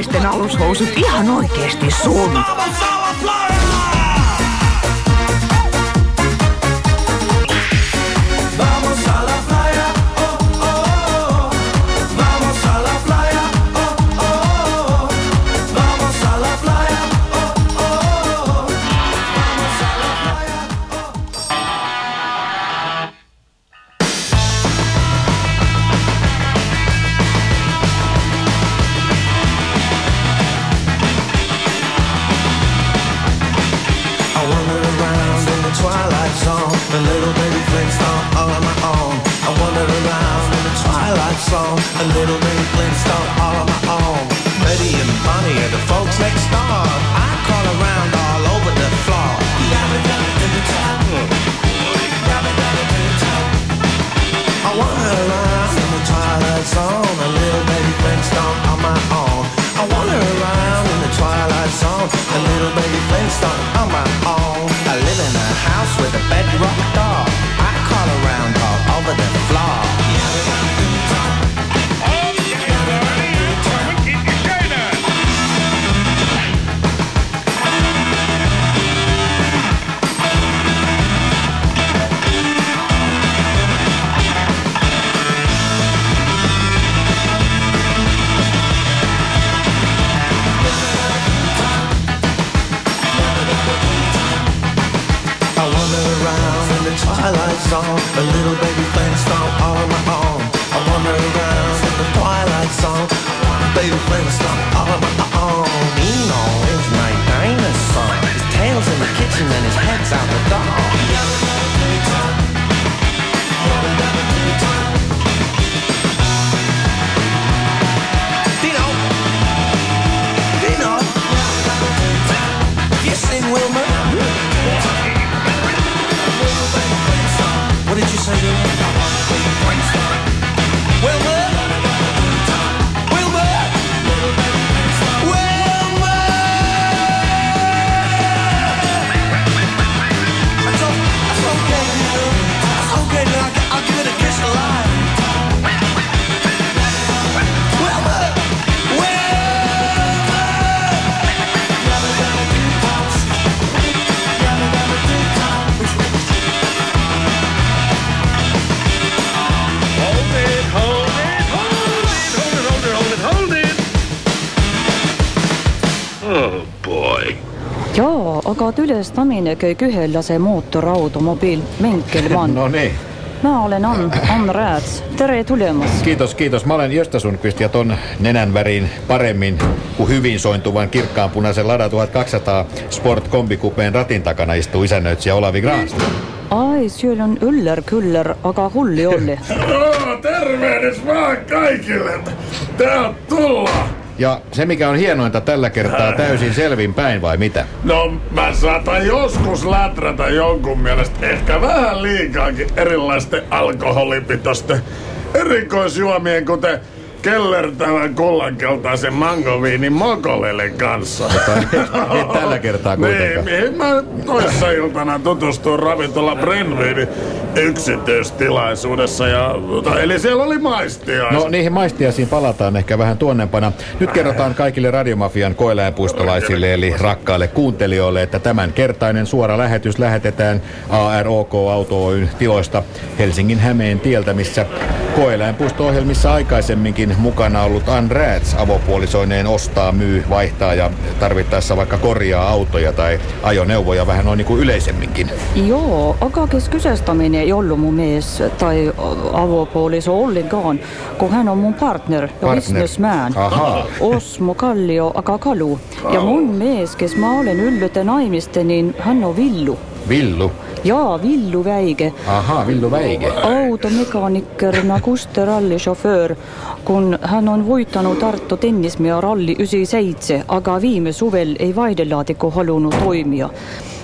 naisten alushousut ihan oikeesti sun. Flintstone on my own. I live in a house with a bedrock door. I call around all over the zone, a little baby Flintstone all on my own. I wander around in the twilight zone, baby Flintstone all on my own. Eno is my dinosaur. His tail's in the kitchen and his head's out the door. Käi ühellä se mootorautomobiil Menkelmann. No niin. Mä olen Ann, Ann Rääts. Tere tulemast. Kiitos, kiitos. Mä olen Gösta Sundqvist ja ton nenän värin paremmin kuin hyvin sointuvan kirkkaanpunaisen Lada 1200 Sport kombikupeen ratin takana istuu isännöitsijä Olavi Granström. Ai, siellä on yller kyller, aga hulli olli. Oh, tervehdys vaan kaikille. Tää tullaan. Ja se mikä on hienointa tällä kertaa täysin selvin päin vai mitä? No, mä saatan joskus läträtä jonkun mielestä ehkä vähän liikaakin erilaisten alkoholipitoisten erikoisjuomien, kuten kellertävän kullankeltaisen mangoviinin mokolelen kanssa. Ei tällä kertaa Niin, kuitenkaan. mihin mä toissa iltana tutustuin ravintola Brenviinin yksityistilaisuudessa. Ja, eli siellä oli maistia. No niihin maistiaisiin palataan ehkä vähän tuonnempana. Nyt kerrotaan kaikille Radiomafian koeläinpuistolaisille eli rakkaille kuuntelijoille, että tämän kertainen suora lähetys lähetetään AROK Auto Oyn tiloista Helsingin Hämeen tieltä, missä koeläinpuisto-ohjelmissa aikaisemminkin mukana ollut Ann Rääts avopuolisoineen ostaa, myy, vaihtaa ja tarvittaessa vaikka korjaa autoja tai ajoneuvoja vähän noin niin kuin yleisemminkin. Joo, aga kes kyseestamine ei ollut mun mies tai avopuoliso ollenkaan, kun hän on mun partner ja Partner. businessman. Ahaa. Osmo Kallio, aga Kalu. Ja mun mies, kes mä olen yllytä naimiste, niin hän on Villu. Villu. Jaa, Villu Väike. Ahaa, Villu Väike. Automekaanikkerina Kuster rallišoföör, kun hän on voittanut Tartu tennismia ralli 97, aga viime suvel ei vaihdelaatikko halunnut toimia.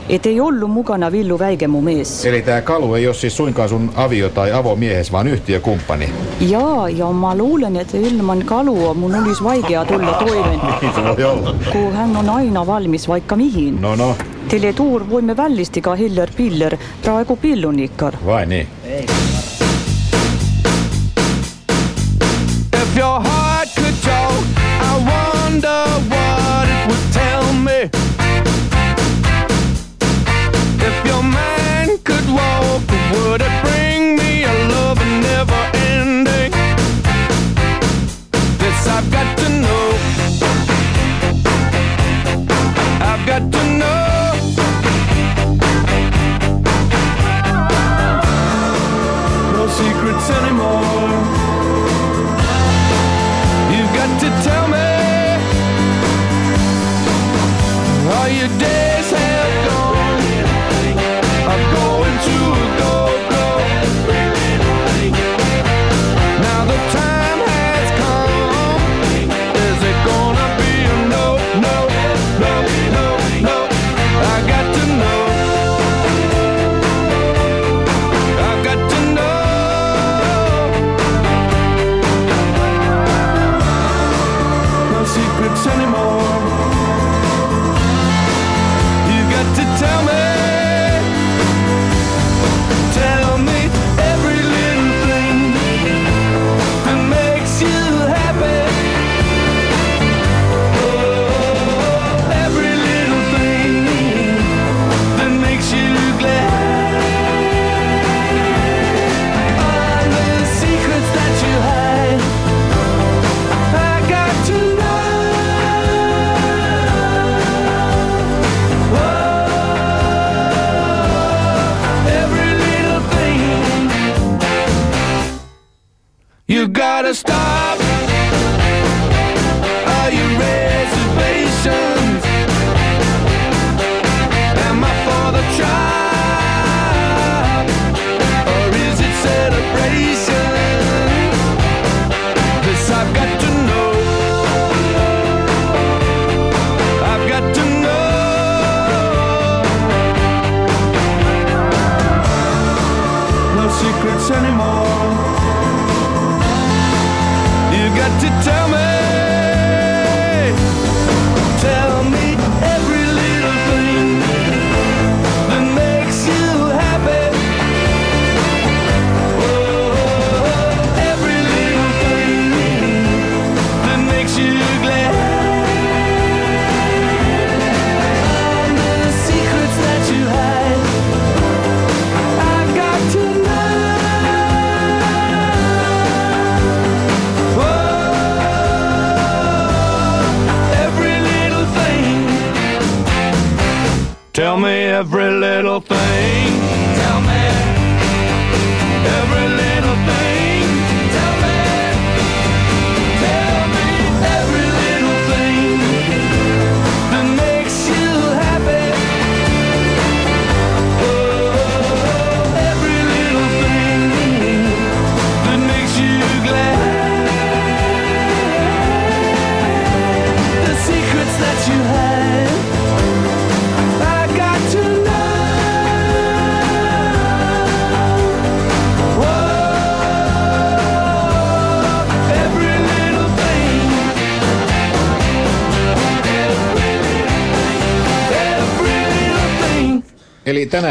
Et ei ollut mukana Villu Väike mu mies. Eli tämä Kalu ei ole siis suinkaan sun avio- tai avomiehes, vaan yhtiökumppani. Jaa, ja mä luulen, että ilman kalua mun olisi vaikea tulla toimeen, kun hän on aina valmis vaikka mihin. No no, Tele Tuur voimme vällistiga Hiller Piller, praegu pillunikkar. vai niin. If your heart could talk, I wonder shoes.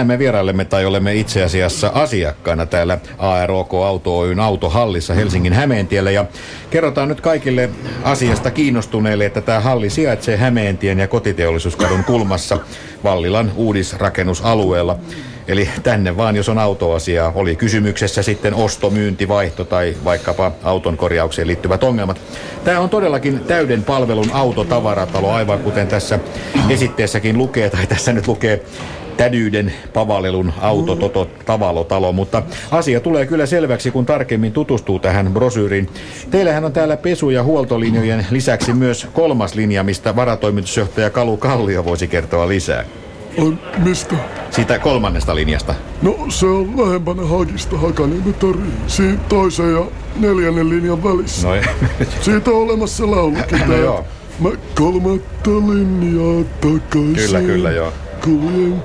Eli tänään me vierailemme tai olemme itse asiassa asiakkaana täällä AROK Auto Oyn autohallissa Helsingin Hämeentiellä ja kerrotaan nyt kaikille asiasta kiinnostuneille, että tämä halli sijaitsee Hämeentien ja kotiteollisuuskadun kulmassa Vallilan uudisrakennusalueella. Eli tänne vaan, jos on autoasiaa, oli kysymyksessä sitten osto, myynti, vaihto tai vaikkapa auton korjaukseen liittyvät ongelmat. Tämä on todellakin täyden palvelun autotavaratalo, aivan kuten tässä esitteessäkin lukee, tai tässä nyt lukee tädyyden pavalelun auto Toto Tavalotalo, mutta asia tulee kyllä selväksi, kun tarkemmin tutustuu tähän brosyyriin. Teillähän on täällä pesu- ja huoltolinjojen lisäksi myös kolmas linja, mistä varatoimitusjohtaja Kalu Kallio voisi kertoa lisää. On, mistä? Siitä kolmannesta linjasta. No se on lähempänä Hagista Hakaniemen tori. Siinä toisen ja neljännen linjan välissä. No, Siitä on olemassa laulukin No joo. Mä kolmatta linjaa takaisin. Kyllä, kyllä, joo.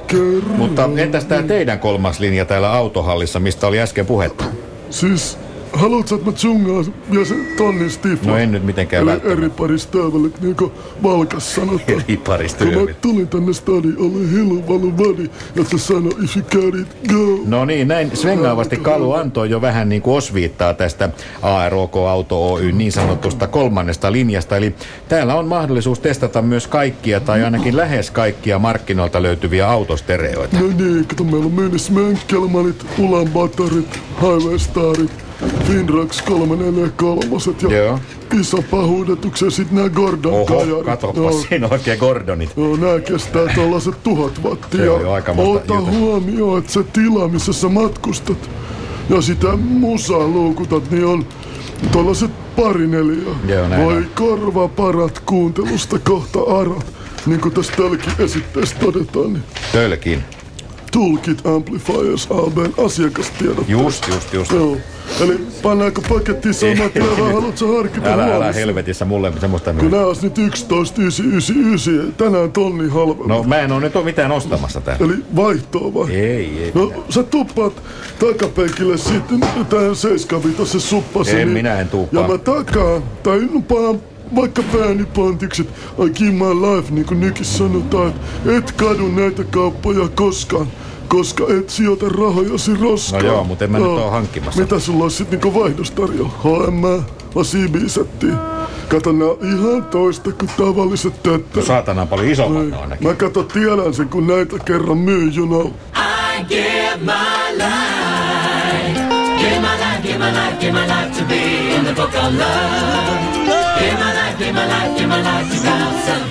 Kerran. mutta entäs tämä teidän kolmas linja täällä autohallissa, mistä oli äsken puhetta? Siis, haluatko, että mä tsungaan vielä sen tonnin stiffa? No en nyt mitenkään Eli välttämättä. eri paristöövelit, niin kuin Valkas sanotaan. Eri Kun mä tulin tänne stadiin, oli hilu valu vadi, ja se sanoi, if you got it, go. No niin, näin svengaavasti Kalu antoi jo vähän niin kuin osviittaa tästä AROK Auto Oy niin sanotusta kolmannesta linjasta. Eli täällä on mahdollisuus testata myös kaikkia tai ainakin lähes kaikkia markkinoilta löytyviä autostereoita. No niin, kato, meillä on myynnissä Mönkkelmanit, Ulan Batarit, Highway Starit, Finrax 343 ja Joo. iso pahuudetuksen ja sit nää Gordon Oho, kajarit. katsopa, Joo. siinä on oikein Gordonit. Joo, nää kestää tällaiset tuhat wattia. Se on jo Ota juttua. huomioon, että se tila, missä sä matkustat ja sitä musaa luukutat, niin on tällaiset pari neljä. Joo, näin Voi on. korva parat kuuntelusta kohta arat. Niin kuin tässä tälläkin esitteessä todetaan, niin Tölkin. Toolkit Amplifiers ABn asiakastiedot. Just, just, just. Joo. Eli pannaanko pakettiin samat ja vai haluatko harkita Älä, älä helvetissä mulle semmoista. Kun nää olisi nyt 11,999, tänään tonni halvempi. No mä en oo nyt oo mitään ostamassa täällä. Eli vaihtoa vai? Ei, ei. No sä tuppaat takapenkille sitten tähän 75 suppasi. En minä en tuuppaa. Ja mä takaan, tai no paan vaikka pääni pantikset, I give my life, niin kuin nykis sanotaan, et kadu näitä kauppoja koskaan koska et sijoita rahojasi roskaan. No joo, mutta en mä no. nyt oo hankkimassa. Mitä sulla on sitten niinku vaihdostarjo? HM, lasibiisettiin. Kato, nää ihan toista kuin tavalliset tätä. No saatana paljon isommat no, ainakin. Mä kato, tiedän sen, kun näitä kerran myy, you know. I give my life, give my life, give my life, give my life to be in the book of love. Give my life, give my life, give my life to bounce and.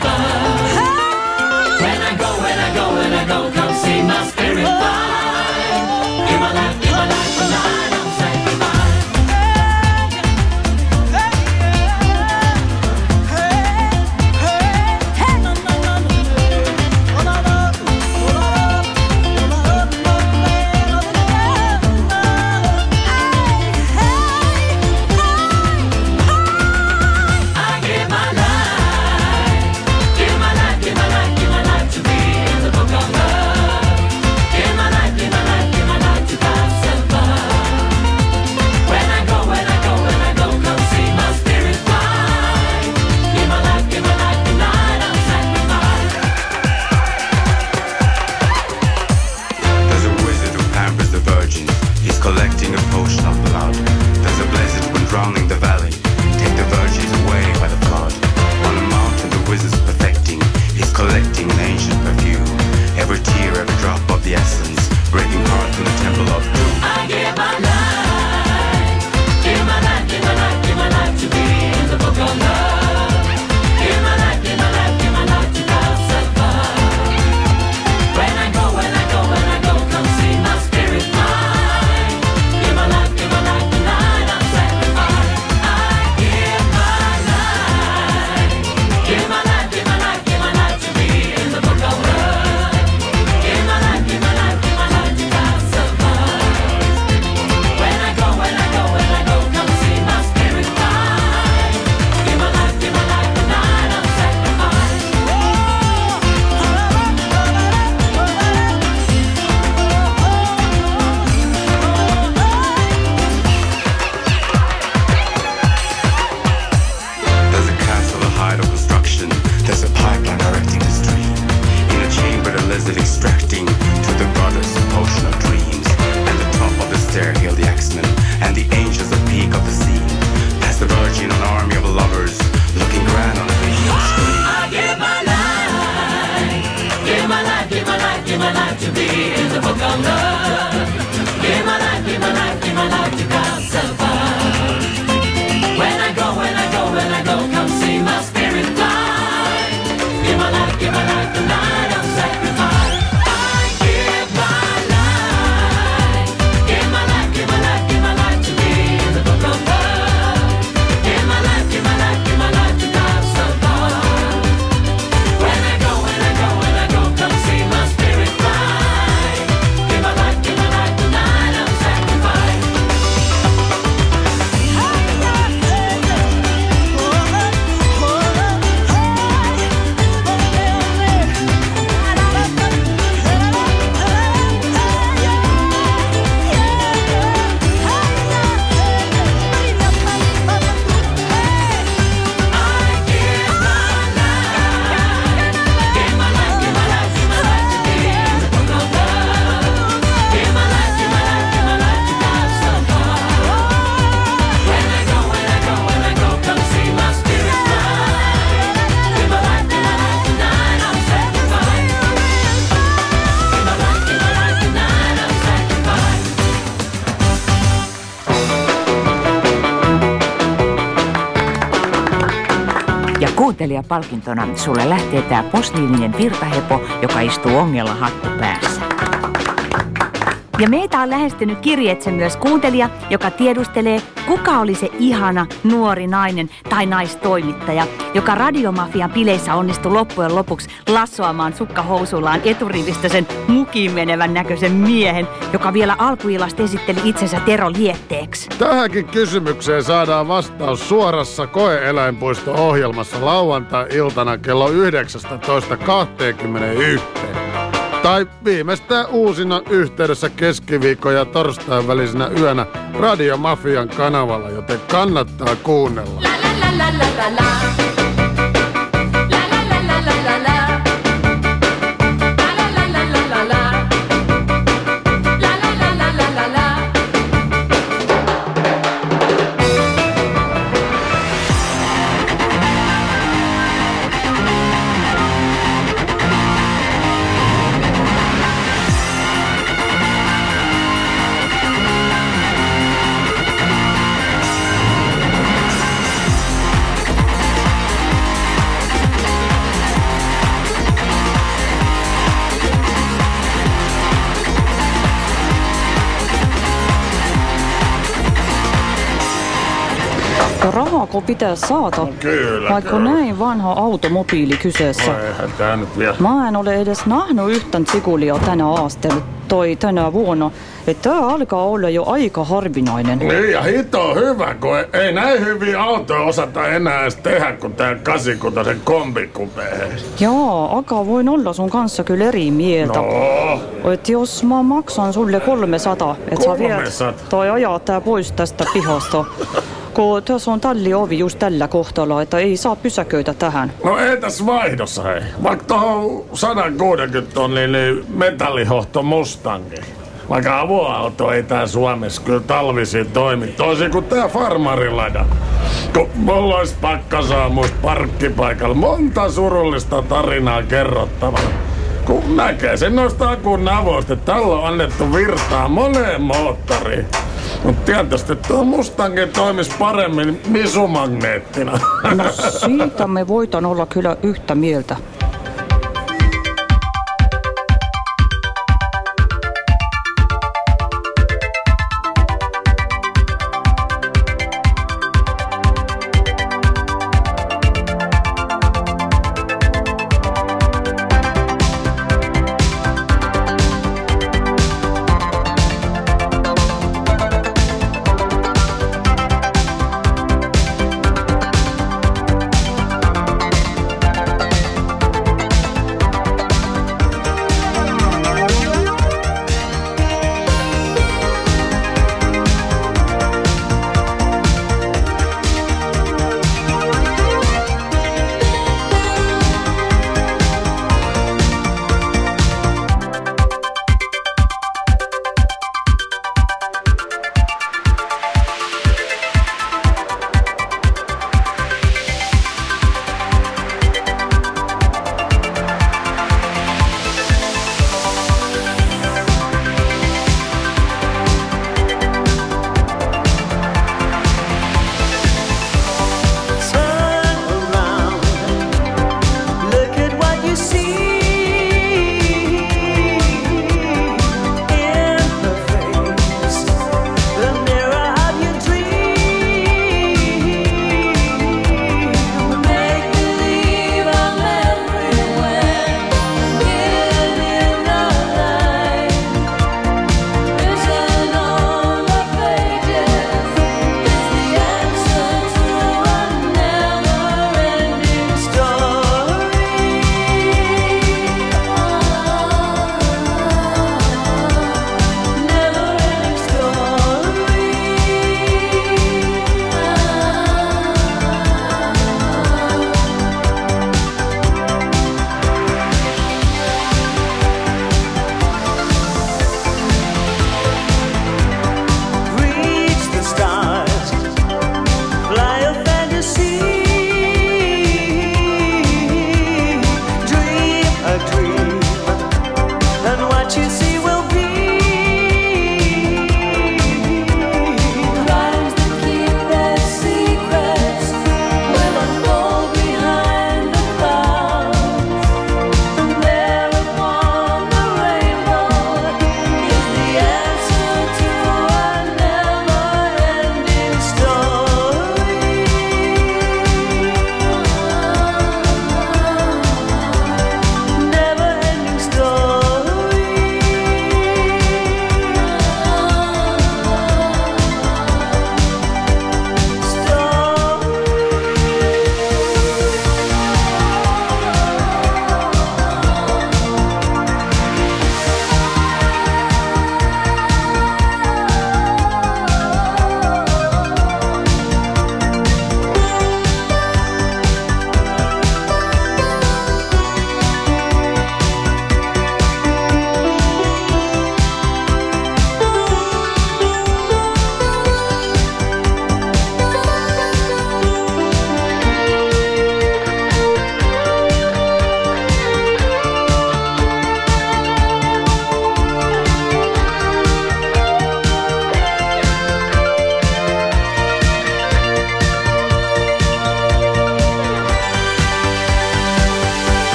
When I go, when I go, when I go, come see my spirit fly. Kuuntelijapalkintona sulle lähtee tää posliinien virtahepo, joka istuu ongella hattu päässä. Ja meitä on lähestynyt kirjeitse myös kuuntelija, joka tiedustelee, kuka oli se ihana nuori nainen tai naistoimittaja, joka radiomafian bileissä onnistui loppujen lopuksi lassoamaan sukkahousullaan eturivistä sen mukiin menevän näköisen miehen, joka vielä alkuilasta esitteli itsensä Tero Lietteeksi. Tähänkin kysymykseen saadaan vastaus suorassa koeeläinpuisto-ohjelmassa lauantai-iltana kello 19.21. Tai viimeistään uusina yhteydessä keskiviikko ja torstain välisenä yönä Radiomafian kanavalla, joten kannattaa kuunnella. La, la, la, la, la, la, la. Samako pitäisi saada. kyllä, Vaikka kyllä. näin vanha automobiili kyseessä. No nyt vielä. Mä en ole edes nähnyt yhtään tsikulia tänä aastella toi tänä vuonna. Että tää alkaa olla jo aika harvinainen. Niin ja hito hyvä, kun ei- ei näin hyviä autoja osata enää edes tehdä kuin tää 86 kombikupee. Jaa, Aka voin olla sun kanssa kyllä eri mieltä. No, Et jos mä maksan sulle 300, et sä viet 300? tai ajaa tää pois tästä pihasta. Kun tässä on talliovi just tällä kohtalla, että ei saa pysäköitä tähän. no ei tässä vaihdossa hei. Vaikka tohon 160 tonnin niin metallihohto Mustangi. Vaikka avoauto ei tää Suomessa kyllä talvisin toimi, toisin kuin tää farmarilada. Kun mulla olisi pakkasaamuista parkkipaikalla monta surullista tarinaa kerrottavana. Kun näkee sen noista akun avoista, että tällä on annettu virtaa moneen moottoriin. Mutta tietysti tuo Mustangi toimisi paremmin misumagneettina. No siitä me voitan olla kyllä yhtä mieltä.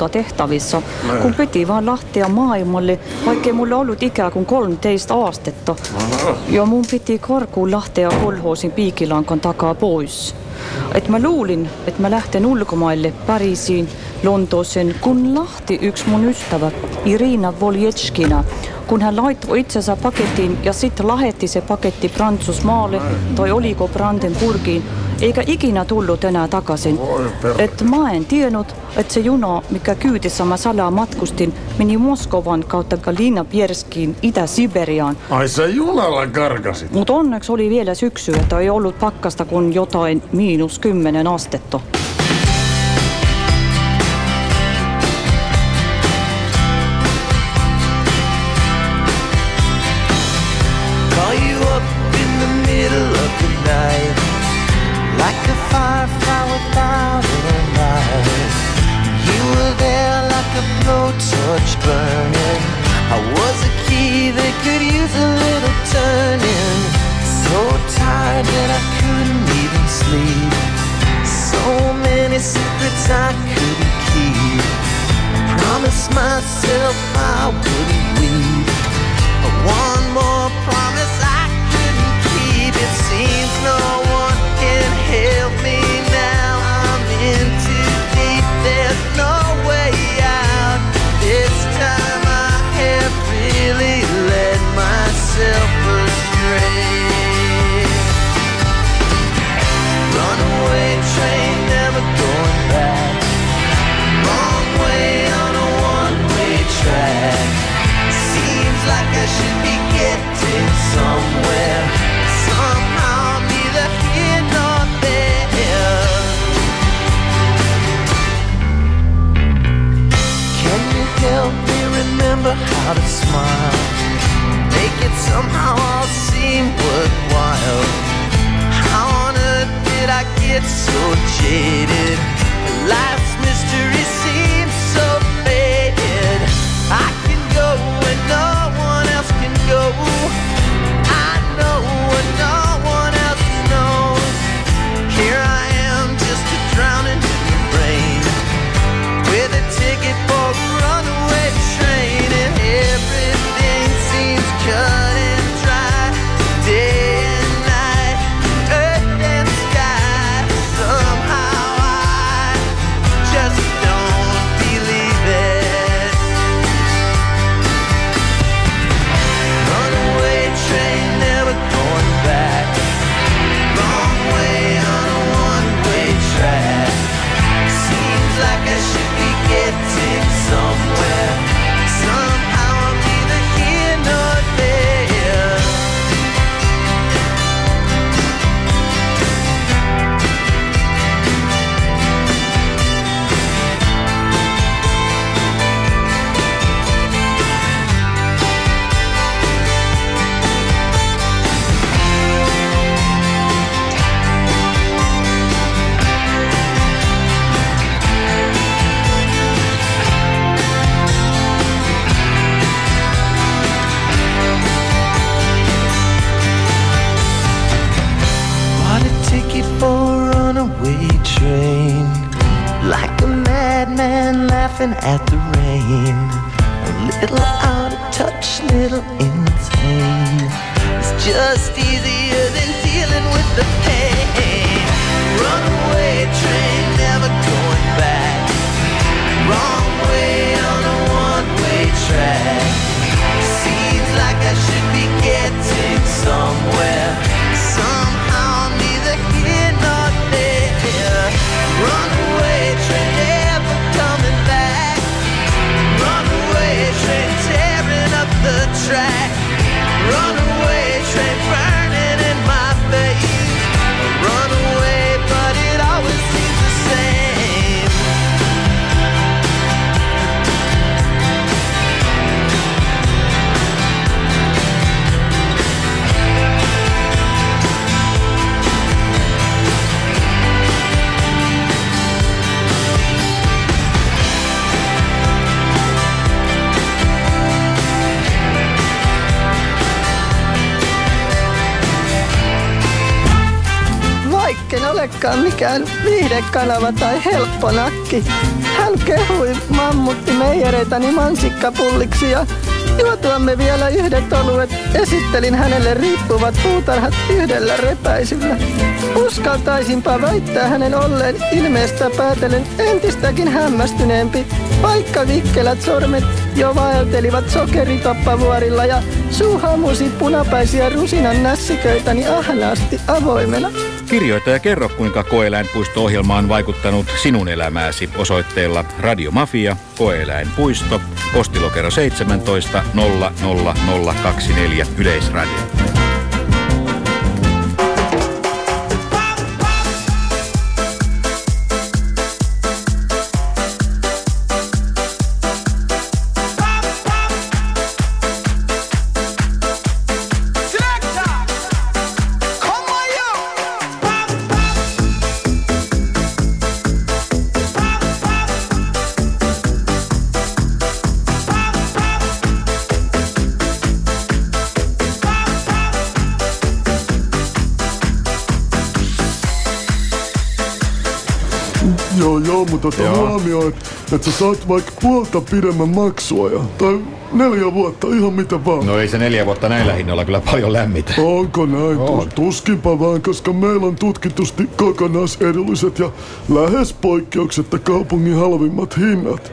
lauda tehtävissä, kun piti vaan lähteä maailmalle, vaikka mulla ollut ikää kuin 13 aastetta. Ja mun piti karkuun lähteä kolhoosin piikilankan takaa pois. Et mä luulin, että mä lähten ulkomaille Pariisiin, Lontooseen, kun lahti yksi mun ystävä, Irina Voljetskina, kun hän laittoi itsensä pakettiin ja sitten lähetti se paketti Prantsusmaalle tai oliko Brandenburgiin, eikä ikinä tullut enää takaisin. Et mä en tiennyt, että se juna, mikä kyytissä mä salaa matkustin, meni Moskovan kautta Galina Pierskiin Itä-Siberiaan. Ai sä junalla karkasit? Mutta onneksi oli vielä syksy, että ei ollut pakkasta kuin jotain miinus kymmenen astetta. Viihdekanava tai helppo nakki. Hän kehui mammutti meijereitäni mansikkapulliksi ja juotuamme vielä yhdet oluet esittelin hänelle riippuvat puutarhat yhdellä repäisyllä. Uskaltaisinpa väittää hänen olleen ilmeestä päätellen entistäkin hämmästyneempi, vaikka vikkelät sormet jo vaeltelivat sokeritoppavuorilla ja suu hamusi punapäisiä rusinan nässiköitäni ahnaasti avoimena. Kirjoita ja kerro, kuinka koeläinpuisto-ohjelma on vaikuttanut sinun elämääsi osoitteella Radio Mafia, Koeläinpuisto, postilokero 17 00024 Yleisradio. Huomioon, että et sä saat vaikka puolta pidemmän maksuajan. Tai neljä vuotta, ihan mitä vaan. No ei se neljä vuotta näillä hinnoilla kyllä paljon lämmitä. Onko näin? On. Tuskinpa vaan, koska meillä on tutkitusti kokonaisedulliset ja lähes poikkeuksetta kaupungin halvimmat hinnat.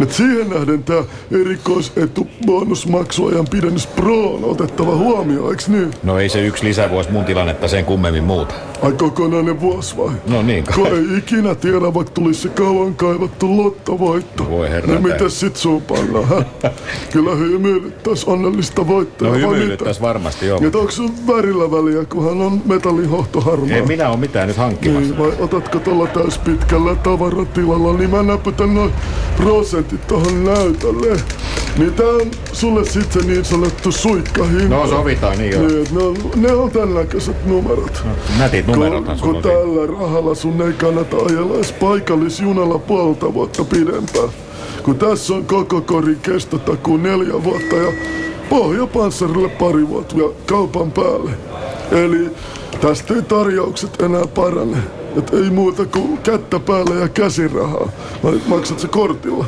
Et siihen nähden tää erikoisetu bonusmaksuajan pidennys pro on otettava huomioon, eiks niin? No ei se yksi lisävuosi mun tilannetta sen kummemmin muuta. Ai kokonainen vuosi vai? No niin Kun kai. ei ikinä tiedä, vaikka tulisi se kauan kaivattu lottovoitto. Voi herra Niin miten sit suu panna, hä? Kyllä hymyilyttäis onnellista voittoa. No hymyilyttäis varmasti joo. mitä? Et onko sun värillä väliä, kunhan on metallihohto harmaa? En minä oo mitään nyt hankkimassa. Niin, vai otatko tuolla täyspitkällä tavaratilalla, niin mä näpytän noin prosentit tohon näytölle. Niin tää on sulle sit se niin sanottu suikkahinta. No sovitaan niin joo. Niin, et ne, on, ne on tän näköiset numerot. Nätit numerothan kun, kun tällä rahalla sun ei kannata ajella edes paikallisjunalla puolta vuotta pidempään. Kun tässä on koko korin kestotakuu neljä vuotta ja pohjapanssarille pari vuotta vielä kaupan päälle. Eli tästä ei tarjoukset enää parane. Et ei muuta kuin kättä päälle ja käsirahaa. Vai maksat se kortilla?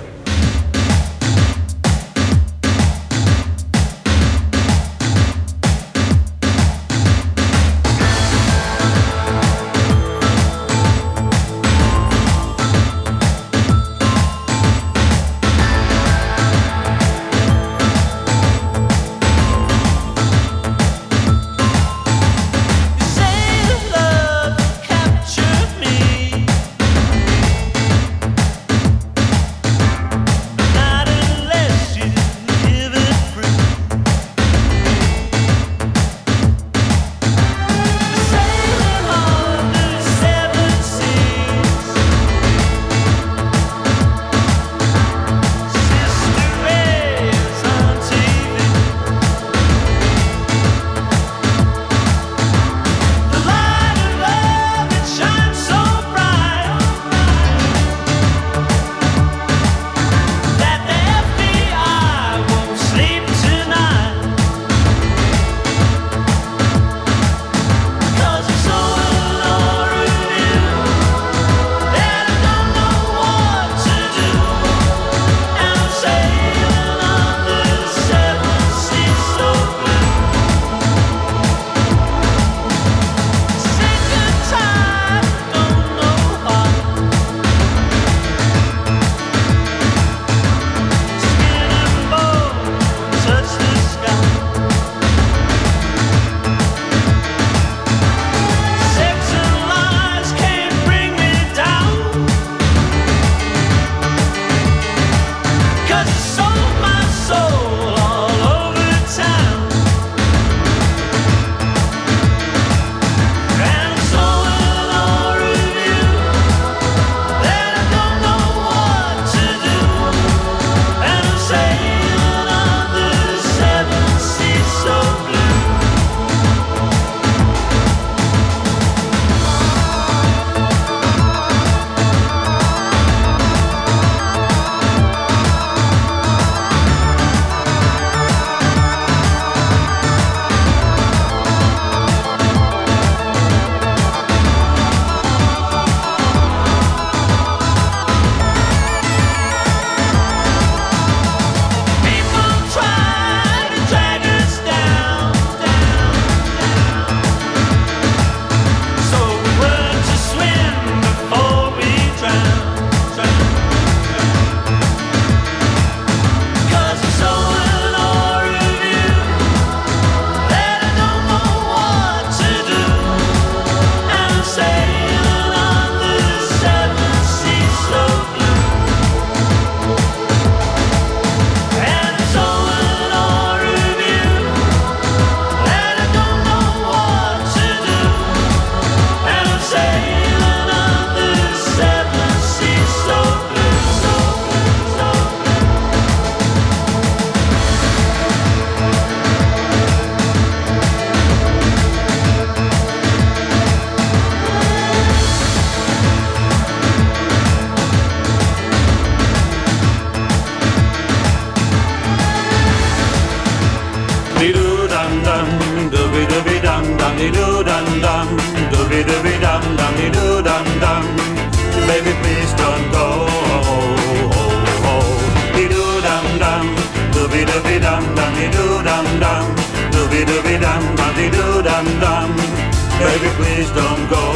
Baby, please don't go.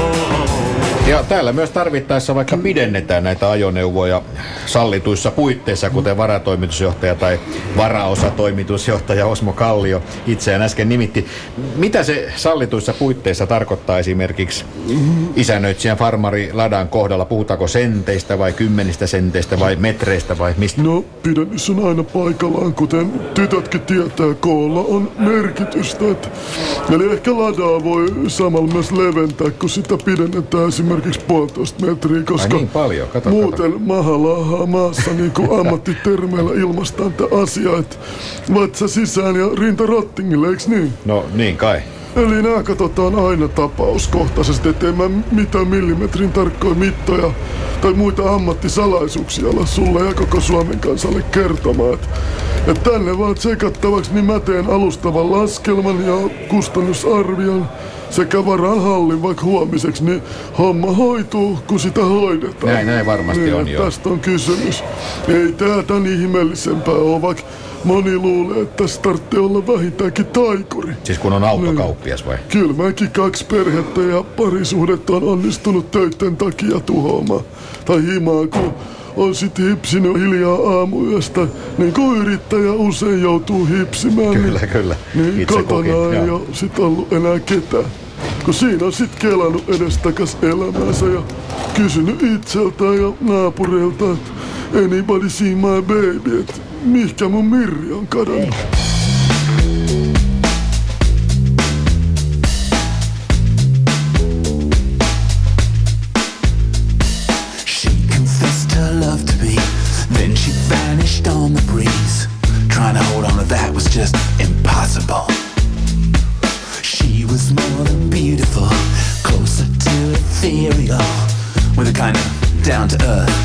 Ja täällä myös tarvittaessa vaikka pidennetään näitä ajoneuvoja sallituissa puitteissa, kuten varatoimitusjohtaja tai varaosatoimitusjohtaja Osmo Kallio itseään äsken nimitti. Mitä se sallituissa puitteissa tarkoittaa esimerkiksi isännöitsijän farmari Ladan kohdalla? Puhutaanko senteistä vai kymmenistä senteistä vai metreistä vai mistä? No, pidennys on aina paikallaan, kuten tytötkin tietää, koolla on merkitystä. Eli ehkä ladaa voi samalla myös leventää, kun sitä pidennetään esimerkiksi puolitoista metriä, koska Ai niin paljon, kato, muuten maha laahaa maassa, niin kuin ammattitermeillä ilmaistaan tämä asia, että vatsa sisään ja rinta rottingille, eiks niin? No niin kai. Eli nämä katsotaan aina tapauskohtaisesti, ettei mä mitään millimetrin tarkkoja mittoja tai muita ammattisalaisuuksia olla sulle ja koko Suomen kansalle kertomaan. Et, et tänne vaan tsekattavaksi, niin mä teen alustavan laskelman ja kustannusarvion sekä varaan hallin vaikka huomiseksi, niin homma hoituu, kun sitä hoidetaan. Näin, näin varmasti niin, on, joo. Tästä on kysymys. Ei tää tän ihmeellisempää ole, vaikka moni luulee, että tässä tarvitsee olla vähintäänkin taikuri. Siis kun on autokauppias vai? Kyllä mäkin kaksi perhettä ja parisuhdetta on onnistunut töiden takia tuhoamaan. Tai himaa, kun on sit hipsinyt hiljaa aamuyöstä, niin kuin yrittäjä usein joutuu hipsimään. Kyllä, niin, kyllä. Niin Itse kotona kukin, ei joo. ole sit ollut enää ketään. Kun siinä on sit kelannut edestakas elämänsä ja kysynyt itseltään ja naapureilta, että anybody see my baby, että mihkä mun Mirri on kadonnut. Down to earth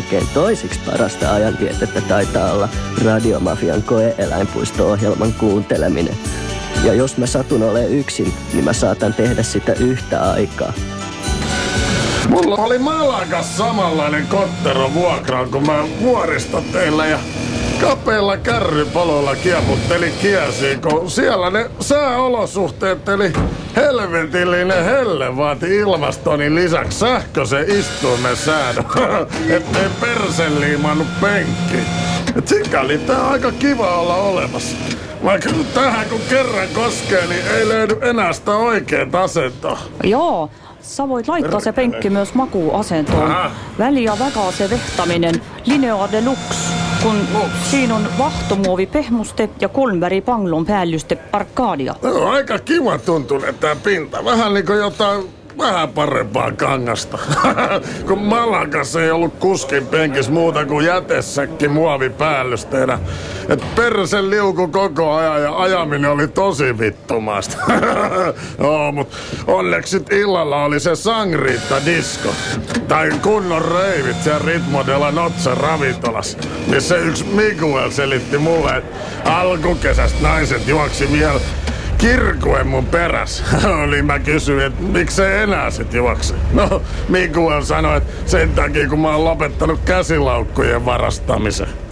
jälkeen toisiksi parasta ajanvietettä taitaa olla Radiomafian koe-eläinpuisto-ohjelman kuunteleminen. Ja jos mä satun olemaan yksin, niin mä saatan tehdä sitä yhtä aikaa. Mulla oli Malagas samanlainen kottero vuokraan, kun mä vuorista teillä ja kapeilla kärrypaloilla kieputtelin kiesiin, kun siellä ne sääolosuhteet eli helvetillinen helle vaati ilmastonin lisäksi sähköisen istuimen säädön, ettei perse liimannut penkki. Sikäli tää on aika kiva olla olemassa. Vaikka tähän kun kerran koskee, niin ei löydy enää sitä oikein asentoa. Joo, sä voit laittaa se penkki myös makuuasentoon. Aha. Väli ja väkä se vehtaminen, Linea Deluxe, kun siinä on vahtomuovi pehmuste ja kolmväri panglon päällyste Arcadia. No, aika kiva tuntuu tää pinta. Vähän niinku jotain vähän parempaa kangasta. kun Malakassa ei ollut kuskin penkis muuta kuin jätesäkki muovipäällysteellä. Et perse liuku koko ajan ja ajaminen oli tosi vittumaista. Joo, mut onneksi illalla oli se Sangriitta disco. Tai kunnon reivit siellä Ritmodella Notsa ravintolas. Missä yksi Miguel selitti mulle, että alkukesästä naiset juoksi vielä kirkuen mun peräs. Oli mä kysyin, että miksei enää sit juokse. No, Miguel sanoi, että sen takia kun mä oon lopettanut käsilaukkujen varastamisen.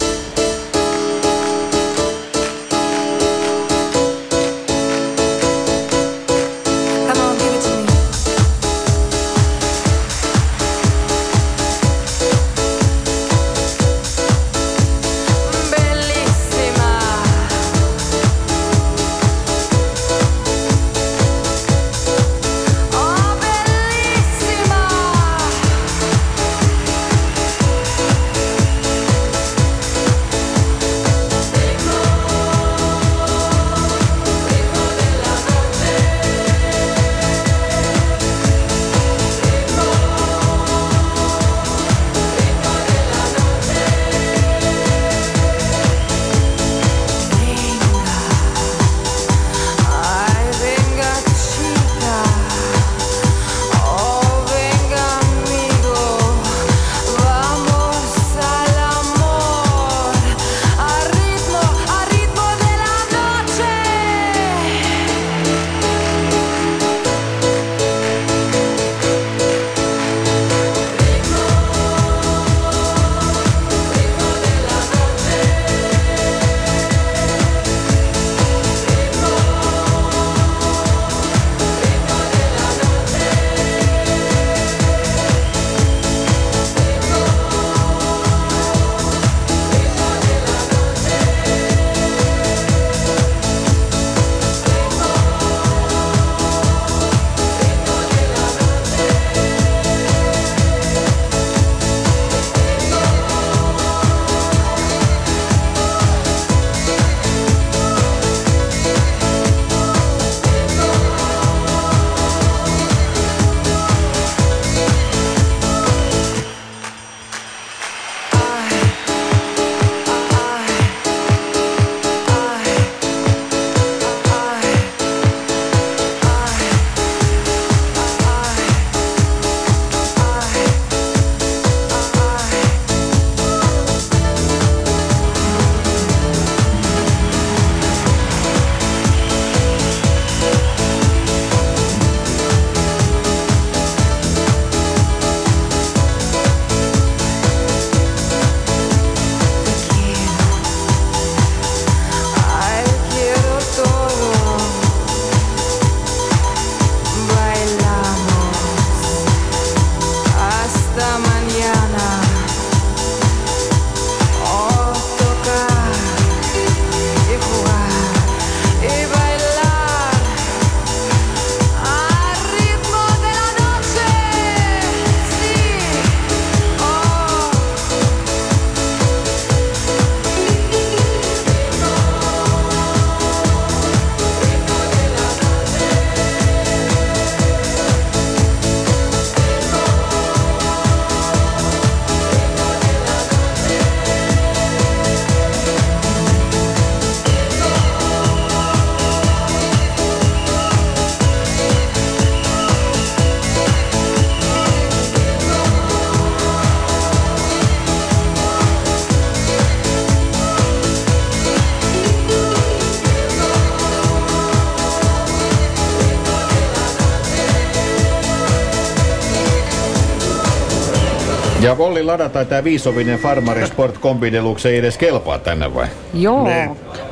Ja Olli Lada tai tämä viisovinen Farmari Sport Kombi Deluxe ei edes kelpaa tänne vai? Joo, Niin.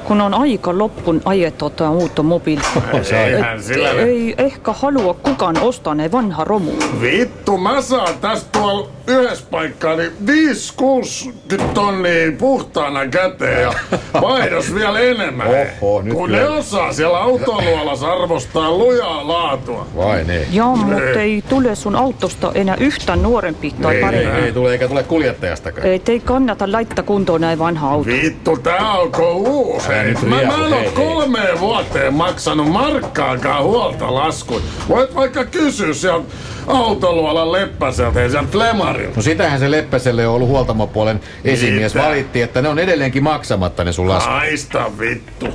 Kun on aika loppun ajettu tämä automobiili. Eihän sillä Ei ehkä halua kukaan ostaa ne vanha romu. Vittu, mä saan tästä tuolla yhdessä paikkaa niin 5-60 tonnia puhtaana käteen ja vaihdos vielä enemmän. Oho, nyt kun kyllä- ne osaa siellä autoluolassa arvostaa lujaa laatua. Vai niin? Joo, Niin. mutta ei tule sun autosta enää yhtään nuorempi tai Ei, ei, parempi. ei tule eikä tule kuljettajastakaan. Ei, ei kannata laittaa kuntoon näin vanha auto. Vittu, tää onko uusi? Nyt Mä, mä en hei. kolmeen vuoteen maksanut markkaakaan huolta laskun. Voit vaikka kysyä sieltä autoluolan leppäseltä ja sieltä Flemarilta. No sitähän se Leppäselle on ollut huoltamopuolen esimies. Mitä? Valitti, että ne on edelleenkin maksamatta ne sun laskut. Haista vittu.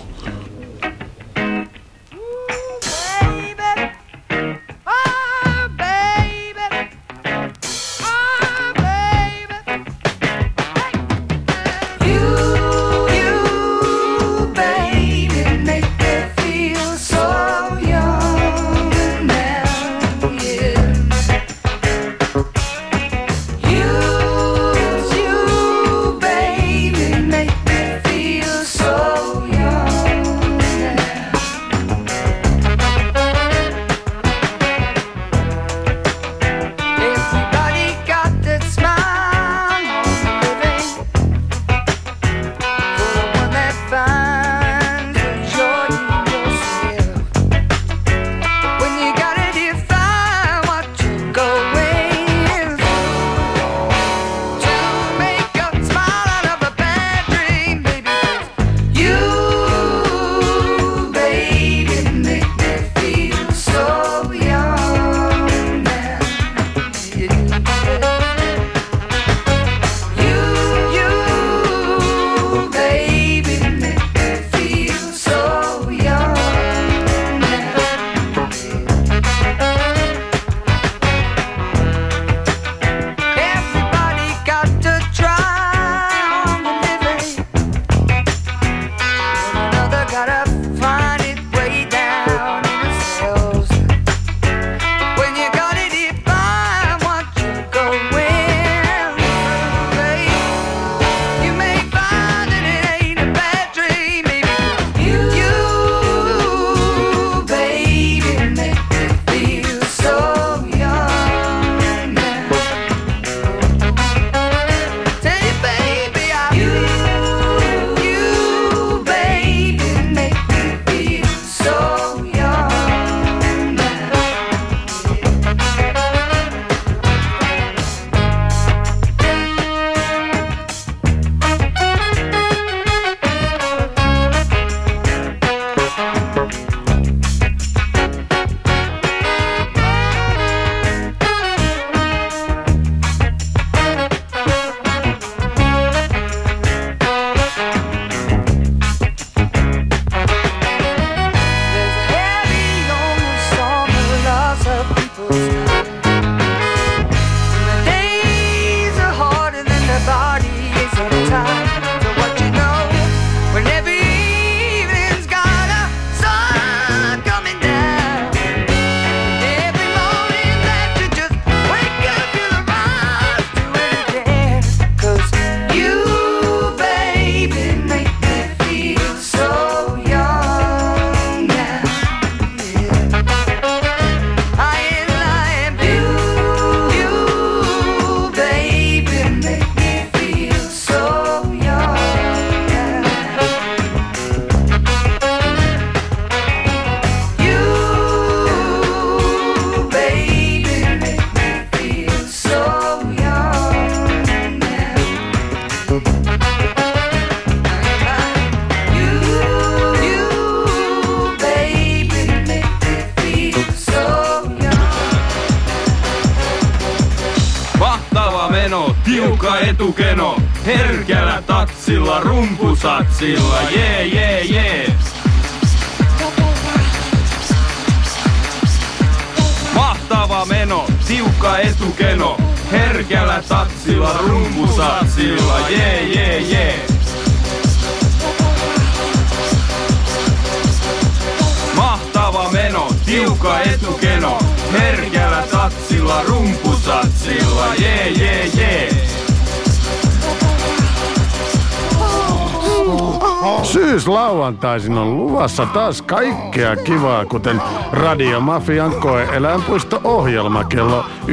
luvassa taas kaikkea kivaa, kuten Radiomafian koe-eläinpuisto-ohjelma kello 19.21.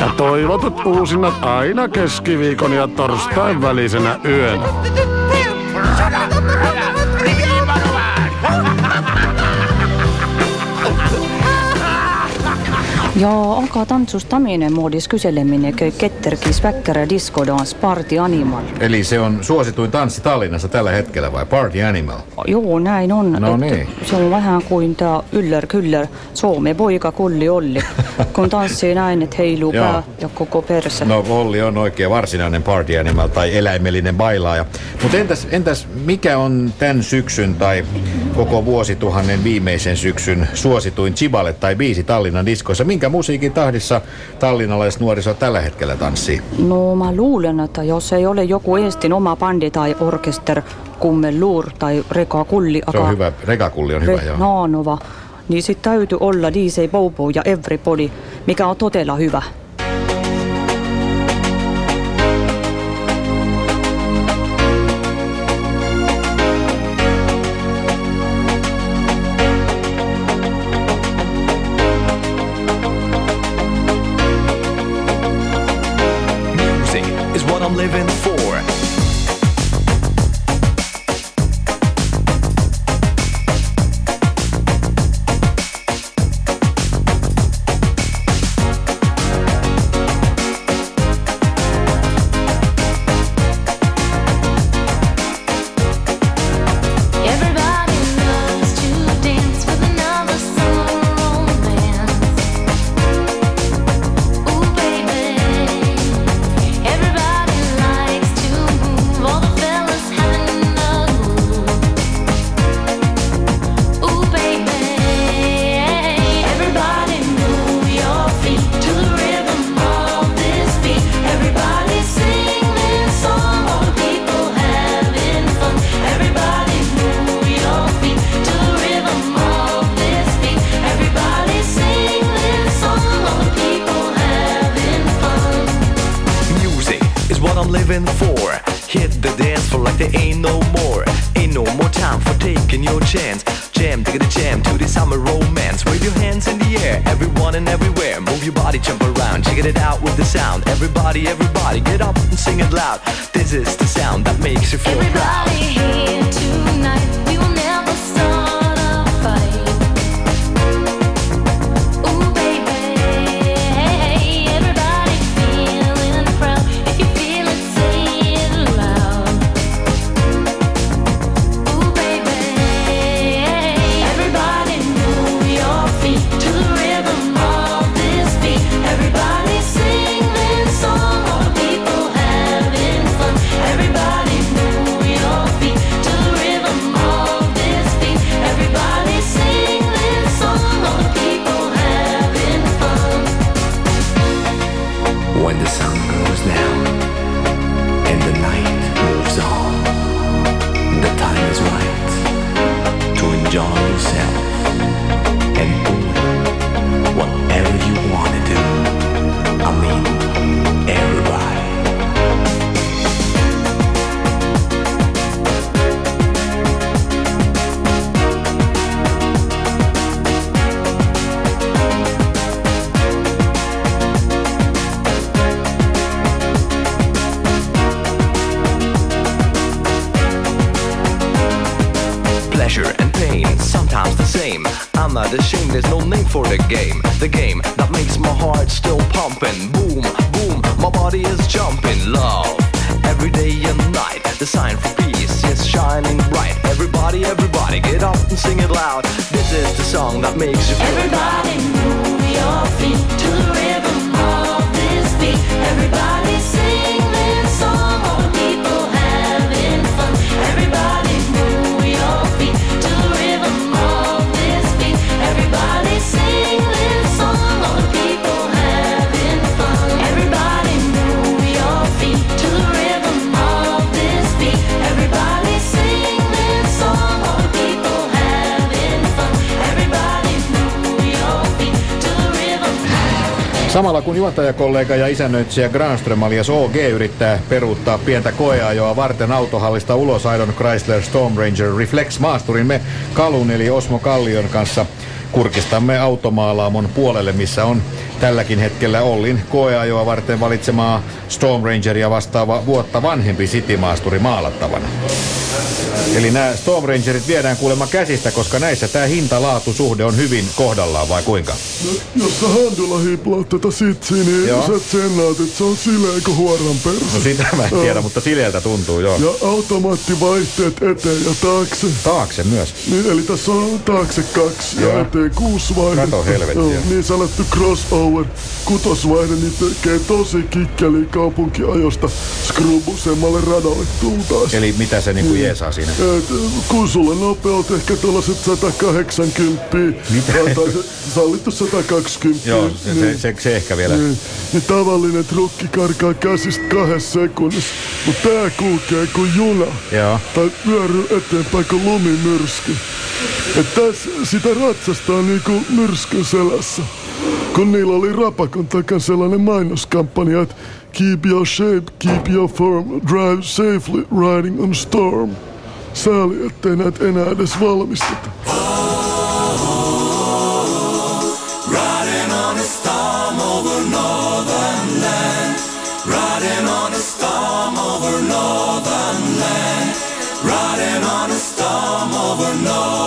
Ja toivotut uusinnat aina keskiviikon ja torstain välisenä yönä. ja aga tantsustaminen, muodis kyseleminen, ketterkis, väkkärä, diskodans, party animal. Eli se on suosituin tanssi Tallinnassa tällä hetkellä vai party animal? Joo, näin on. No niin. Se on vähän kuin tämä yller kyller, Suomi poika kulli Olli, kun tanssii näin, että heiluu pää ja koko perse. No Olli on oikea varsinainen party animal tai eläimellinen bailaaja. Mutta entäs, entäs mikä on tämän syksyn tai koko vuosituhannen viimeisen syksyn suosituin chibale tai biisi Tallinnan diskoissa. Minkä musiikin tahdissa tallinnalaisnuoriso tällä hetkellä tanssii? No mä luulen, että jos ei ole joku Eestin oma bandi tai orkester, Kummeluur tai rekakulli. Aga... Se on hyvä, rekakulli on Re- hyvä, joo. Naanova, niin sitten täytyy olla DJ Bobo ja Everybody, mikä on todella hyvä. I'm living Juontajakollega ja isännöitsijä Granström alias OG yrittää peruuttaa pientä koeajoa varten autohallista ulos aidon Chrysler Storm Ranger Reflex maasturin me Kalun eli Osmo Kallion kanssa kurkistamme automaalaamon puolelle, missä on tälläkin hetkellä Ollin koeajoa varten valitsemaa Storm Rangeria vastaava vuotta vanhempi City-maasturi maalattavana. Eli nämä Storm Rangerit viedään kuulemma käsistä, koska näissä tämä hinta-laatu-suhde on hyvin kohdallaan, vai kuinka? No, jos sä handilla hiplaat tätä sitsiä, niin Joo. sä tsennaat, että se on sileä kuin huoran perse. No sitä mä en tiedä, mutta sileältä tuntuu, joo. Ja automaattivaihteet eteen ja taakse. Taakse myös? Niin, eli tässä on taakse kaksi Joo. ja eteen kuusi vaihdetta. Kato helvettiä. Joo, niin sanottu crossover. Kutosvaihde, niin tekee tosi kikkeli kaupunkiajosta skrubusemmalle radalle tultaas. Eli mitä se niinku jeesaa siinä? Et, kun sulla nopeut ehkä tuollaiset 180, Mitä? tai se sallittu 120. Joo, se, se, se, se ehkä vielä. Niin, niin tavallinen trukki karkaa käsistä kahdessa sekunnissa, mutta tää kulkee kuin juna. Joo. Tai vyöryy eteenpäin kuin lumimyrsky. Et tässä sitä ratsastaa niinku myrskyn selässä. Kun niillä oli rapakon takan sellainen mainoskampanja, että Keep your shape, keep your form, drive safely, riding on storm. Sääli, ettei näitä enää edes valmisteta. Storm over northern land. Riding on a storm over northern land. Riding on a storm over northern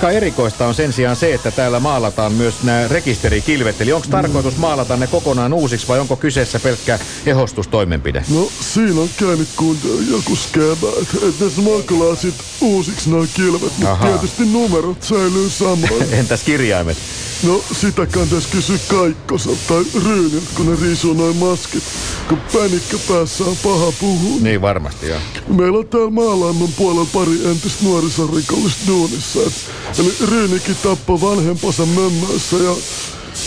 Aika erikoista on sen sijaan se, että täällä maalataan myös nämä rekisterikilvet. Eli onko tarkoitus maalata ne kokonaan uusiksi vai onko kyseessä pelkkä ehostustoimenpide? No siinä on käynyt kuuntele joku skeba, että et ne smaklaa sit uusiksi nämä kilvet, mutta tietysti numerot säilyy samoin. Entäs kirjaimet? No sitä kantais kysyä Kaikkoselta tai Ryyniltä, kun ne riisuu noin maskit. Kun pänikkä päässä on paha puhua. Niin varmasti, joo. Meillä on täällä Maalamman puolella pari entistä nuorisorikollista duunissa. Et, eli Ryynikin tappoi vanhempansa mömmöissä ja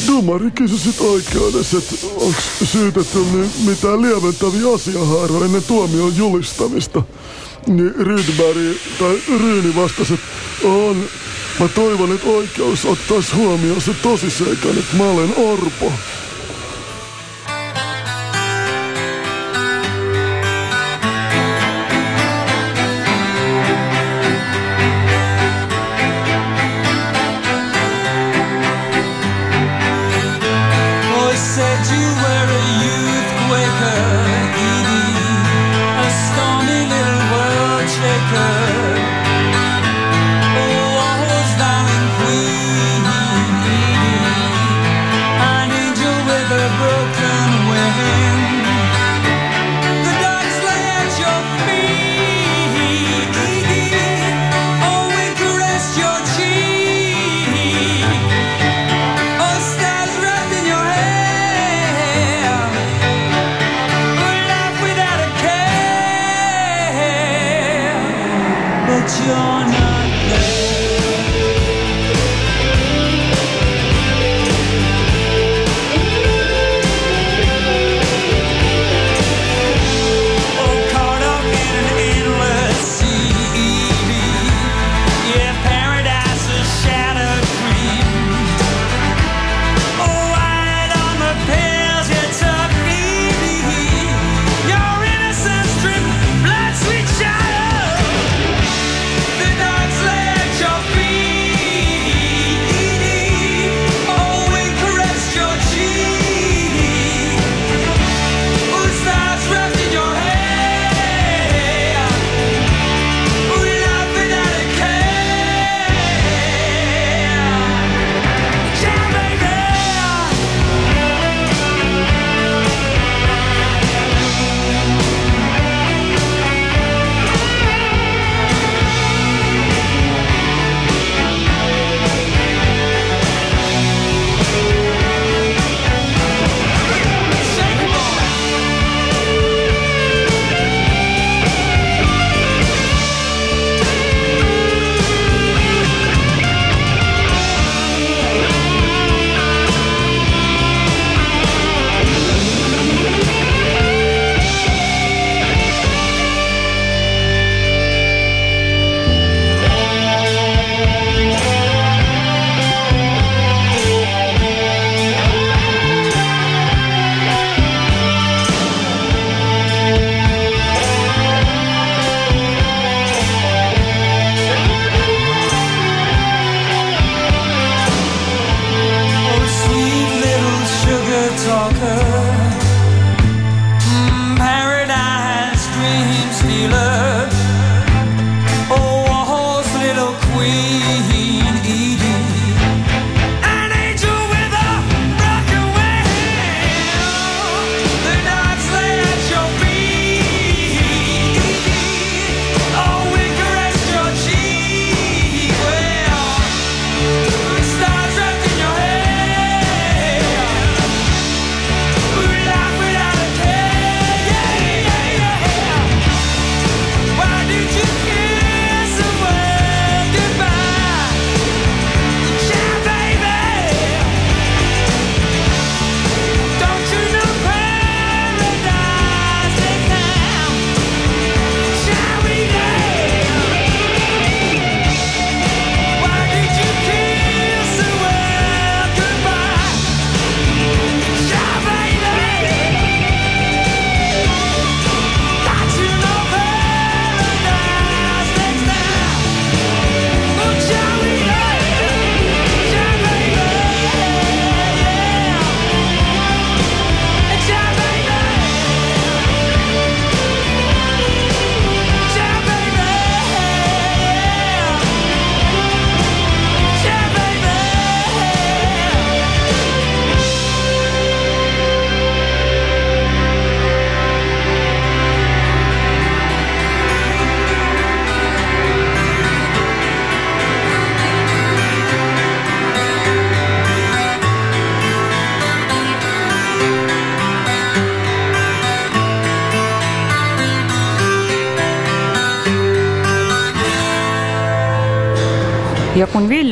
Dumari kysyi sit oikeudessa, että onko syytetty niin mitään lieventäviä asiahaaroja ennen tuomion julistamista. Niin Rydberg tai Ryyni vastasi, että on. Mä toivon, että oikeus ottaisi huomioon se tosiseikan, että mä olen orpo.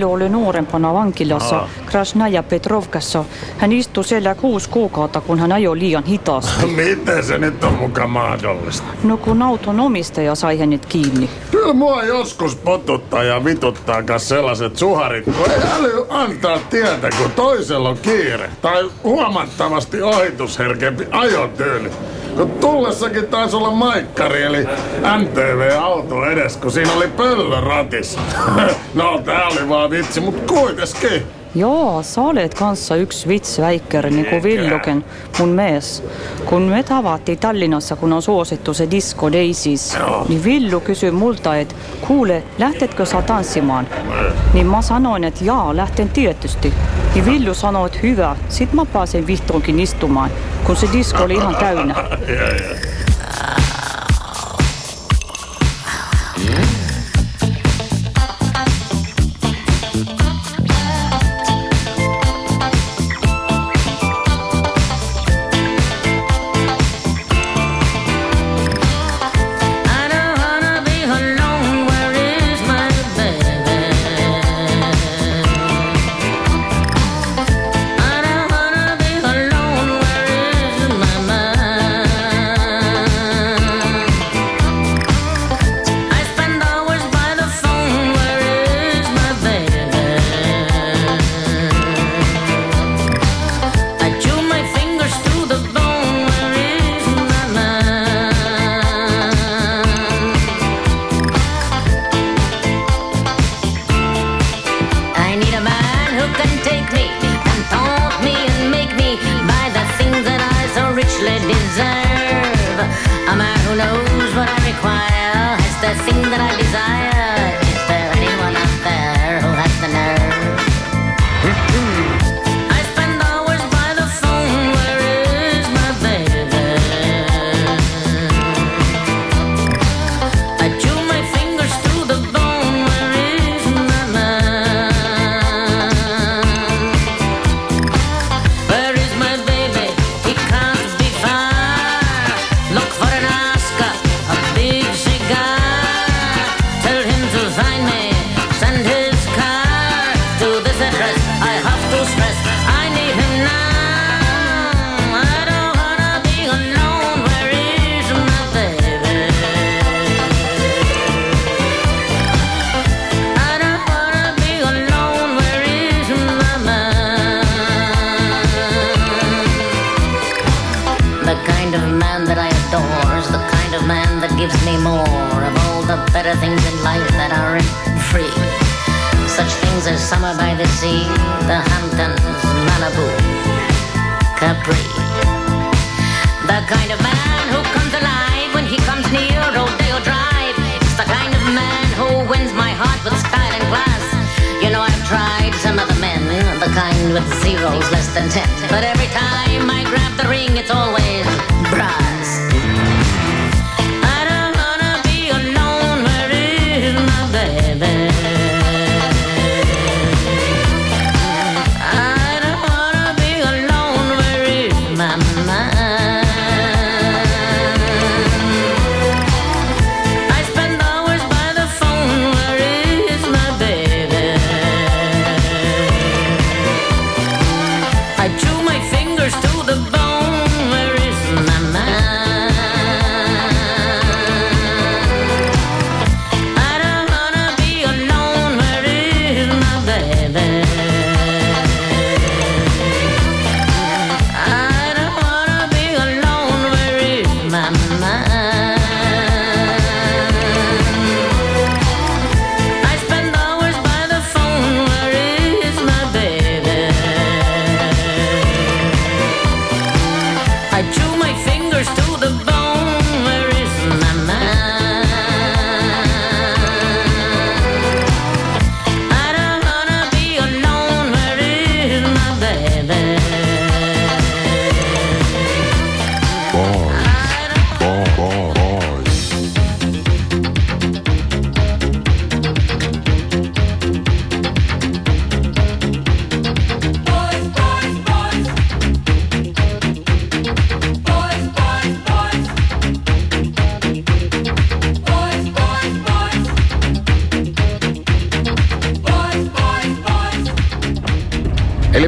Vellu oli nuorempana vankilassa Krasnaja Petrovkassa. Hän istui siellä kuusi kuukautta, kun hän ajoi liian hitaasti. Miten se nyt on mukaan mahdollista? No kun auton omistaja sai hänet kiinni. Kyllä mua joskus potuttaa ja vituttaa kas sellaiset suharit, kun ei äly antaa tietä, kun toisella on kiire. Tai huomattavasti ohitusherkempi ajotyyli. Kun tullessakin taisi olla maikkari, eli MTV-auto edes, kun siinä oli pöllö ratissa. no täällä vaan vitsi, mut kuitenkin. jaa, sa oled kanssa üks vits väikene nagu Villugen, mu mees. kui meid avati Tallinnasse, kuna soosituse disko teisis, nii Villu küsib mult, et kuule, lähtedkö sa tantsima? nii ma sanon, et jaa, lähten tietysti. nii Villu sanoo, et hüva, siit ma pääsen vihtongi istuma, kui see disko oli ihan täynnä.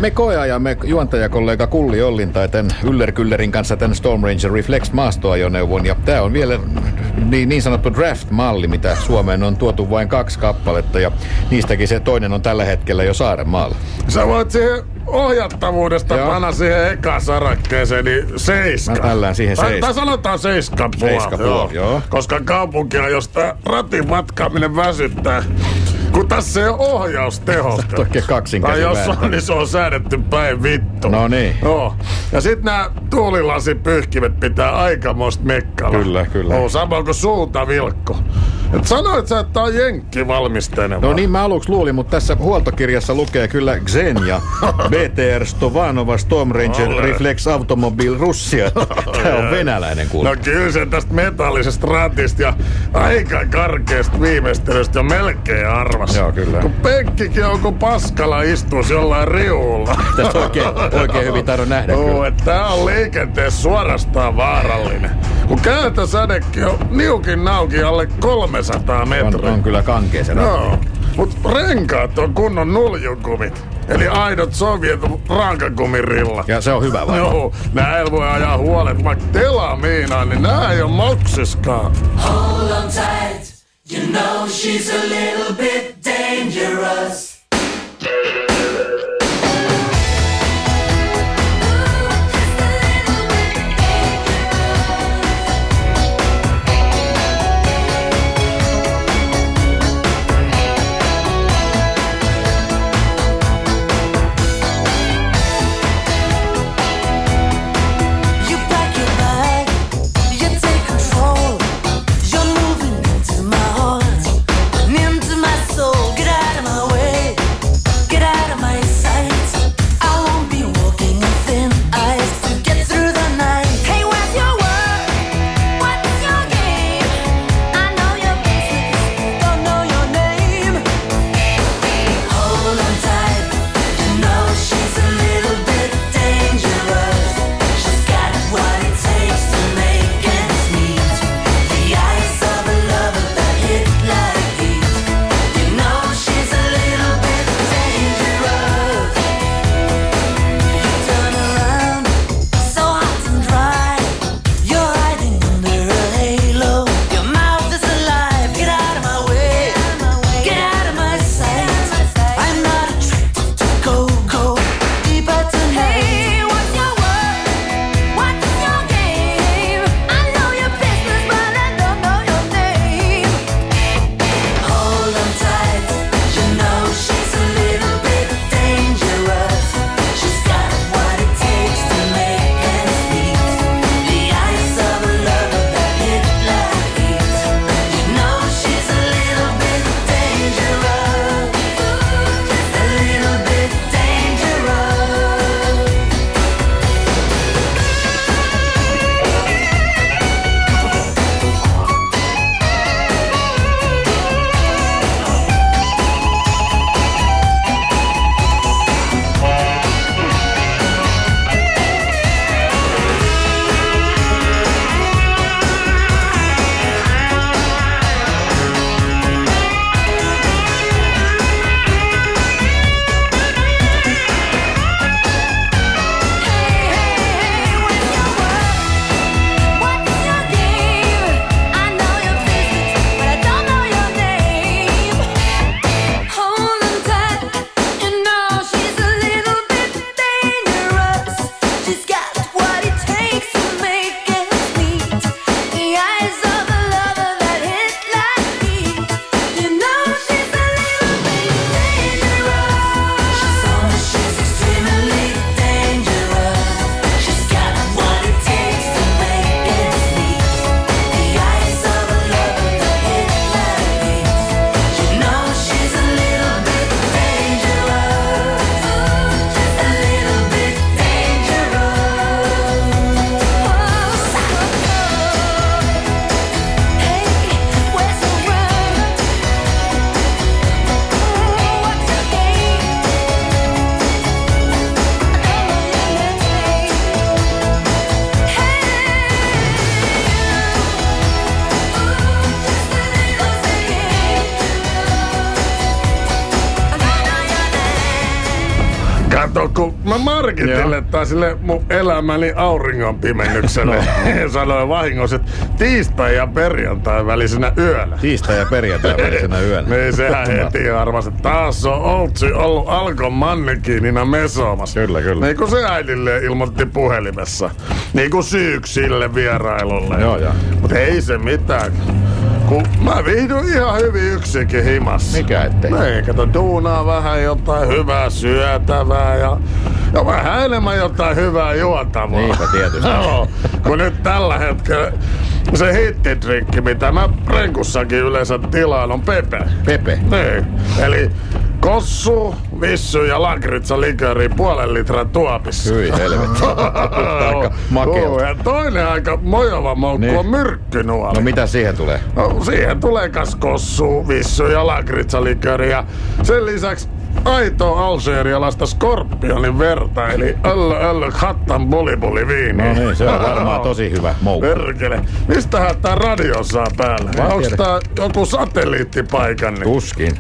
me koeajamme juontajakollega Kulli Ollin tai tämän Yllerkyllerin kanssa tämän Storm Ranger Reflex maastoajoneuvon. Ja tämä on vielä niin, niin sanottu draft-malli, mitä Suomeen on tuotu vain kaksi kappaletta. Ja niistäkin se toinen on tällä hetkellä jo Saarenmaalla. Sä voit siihen ohjattavuudesta Joo. panna siihen ekaan sarakkeeseen, niin seiska. Mä tällään siihen Tai- seiska. Tai sanotaan seiska puol. Seiska puol, joo. Koska kaupunkia, josta ratin matkaaminen väsyttää, kun tässä ei ole ohjaustehosta. Oikein Tai jos on, niin se on säädetty päin vittu. No niin. Joo. Ja sit nämä tuulilasipyyhkimet pitää aikamoista mekkalla. Kyllä, kyllä. Oo, samoin kuin suunta vilkko. Et sanoit sä, että tää on jenkki valmistelema. No niin mä aluksi luulin, mutta tässä huoltokirjassa lukee kyllä Xenia, BTR Stovanova Storm Ranger Ole. Reflex Automobil Russia. Tämä on venäläinen kuulema. No kyllä se tästä metallisesta ratista ja aika karkeasta viimeistelystä jo melkein arvas. Joo, kyllä. Kun penkkikin on kun paskalla istuus jollain riulla. Tästä oikein, oikein hyvin taidon nähdä Oo, kyllä. että tää on liikenteessä suorastaan vaarallinen. Kun kääntösädekin on niukin nauki alle 300 On, metriä. on kyllä kankea se. Joo, mut renkaat on kunnon nuljukumit. Eli aidot sovjetut raakakumirillat. Ja se on hyvä vai? Joo, näillä voi ajaa huolet vaikka telamiinaan, niin nää ei oo moksiskaan. Hold on tight. You know she's a little bit dangerous. Marketille tai sille mun elämäni auringon pimennykselle sanoin vahingossa, että tiistai ja perjantai välisenä yöllä. Tiistai ja perjantai välisenä yöllä. niin sehän heti arvasi, että taas on Oltsi ollut Alkon mannekiinina mesoomassa. Kyllä, kyllä. Niin kuin se äidille ilmoitti puhelimessa. Niin kuin syyksi sille vierailulle. Joo, joo. Mutta ei se mitään. Kun mä viihdyn ihan hyvin yksinkin himassa. Mikä ettei? Niin, kato, duunaa vähän jotain hyvää syötävää ja, ja vähän enemmän jotain hyvää juotavaa. Niinpä tietysti. Joo, kun nyt tällä hetkellä se hittidrinkki, mitä mä renkussakin yleensä tilaan, on Pepe. Pepe. Niin, eli kossu, vissy ja lakritsa liköri puolen litran tuopissa. Hyi helvetti. Aika makealta. Joo, ja toinen aika mojova moukku Niin. on myrkkynuoli. No mitä siihen tulee? No, siihen tulee kas kossu, vissy ja lakritsaliköri ja sen lisäksi aito algerialaista skorpionin verta, eli öllö hattan bulibuli viini. No niin, se on varmaan tosi hyvä moukku. Perkele. Mistähän tää radio saa päälle? Vai tiedä. tää joku satelliittipaikan? Tuskin.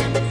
You.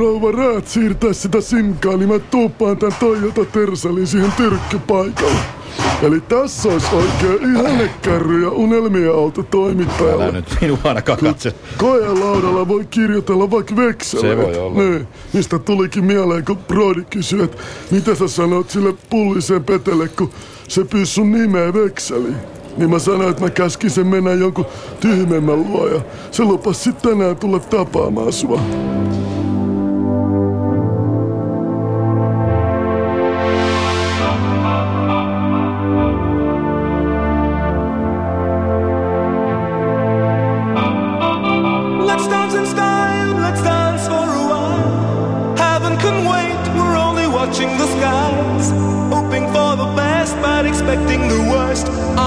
Rouva Räät siirtää sitä simkaa, niin mä tuuppaan tän Toyota Tersalin siihen tyrkkypaikalle. Eli tässä olisi oikein ihannekärry ja unelmien auto toimittajalle. Älä nyt minua ainakaan katse. Koelaudalla voi kirjoitella vaikka vekseleet. Se voi olla. Niin, mistä tulikin mieleen, kun Brody kysyi, että mitä sä sanot sille pulliseen petelle, kun se pyysi sun nimeä vekseliin. Niin mä sanoin, että mä käskin sen mennä jonkun tyhmemmän luo ja se lupas sit tänään tulla tapaamaan sua.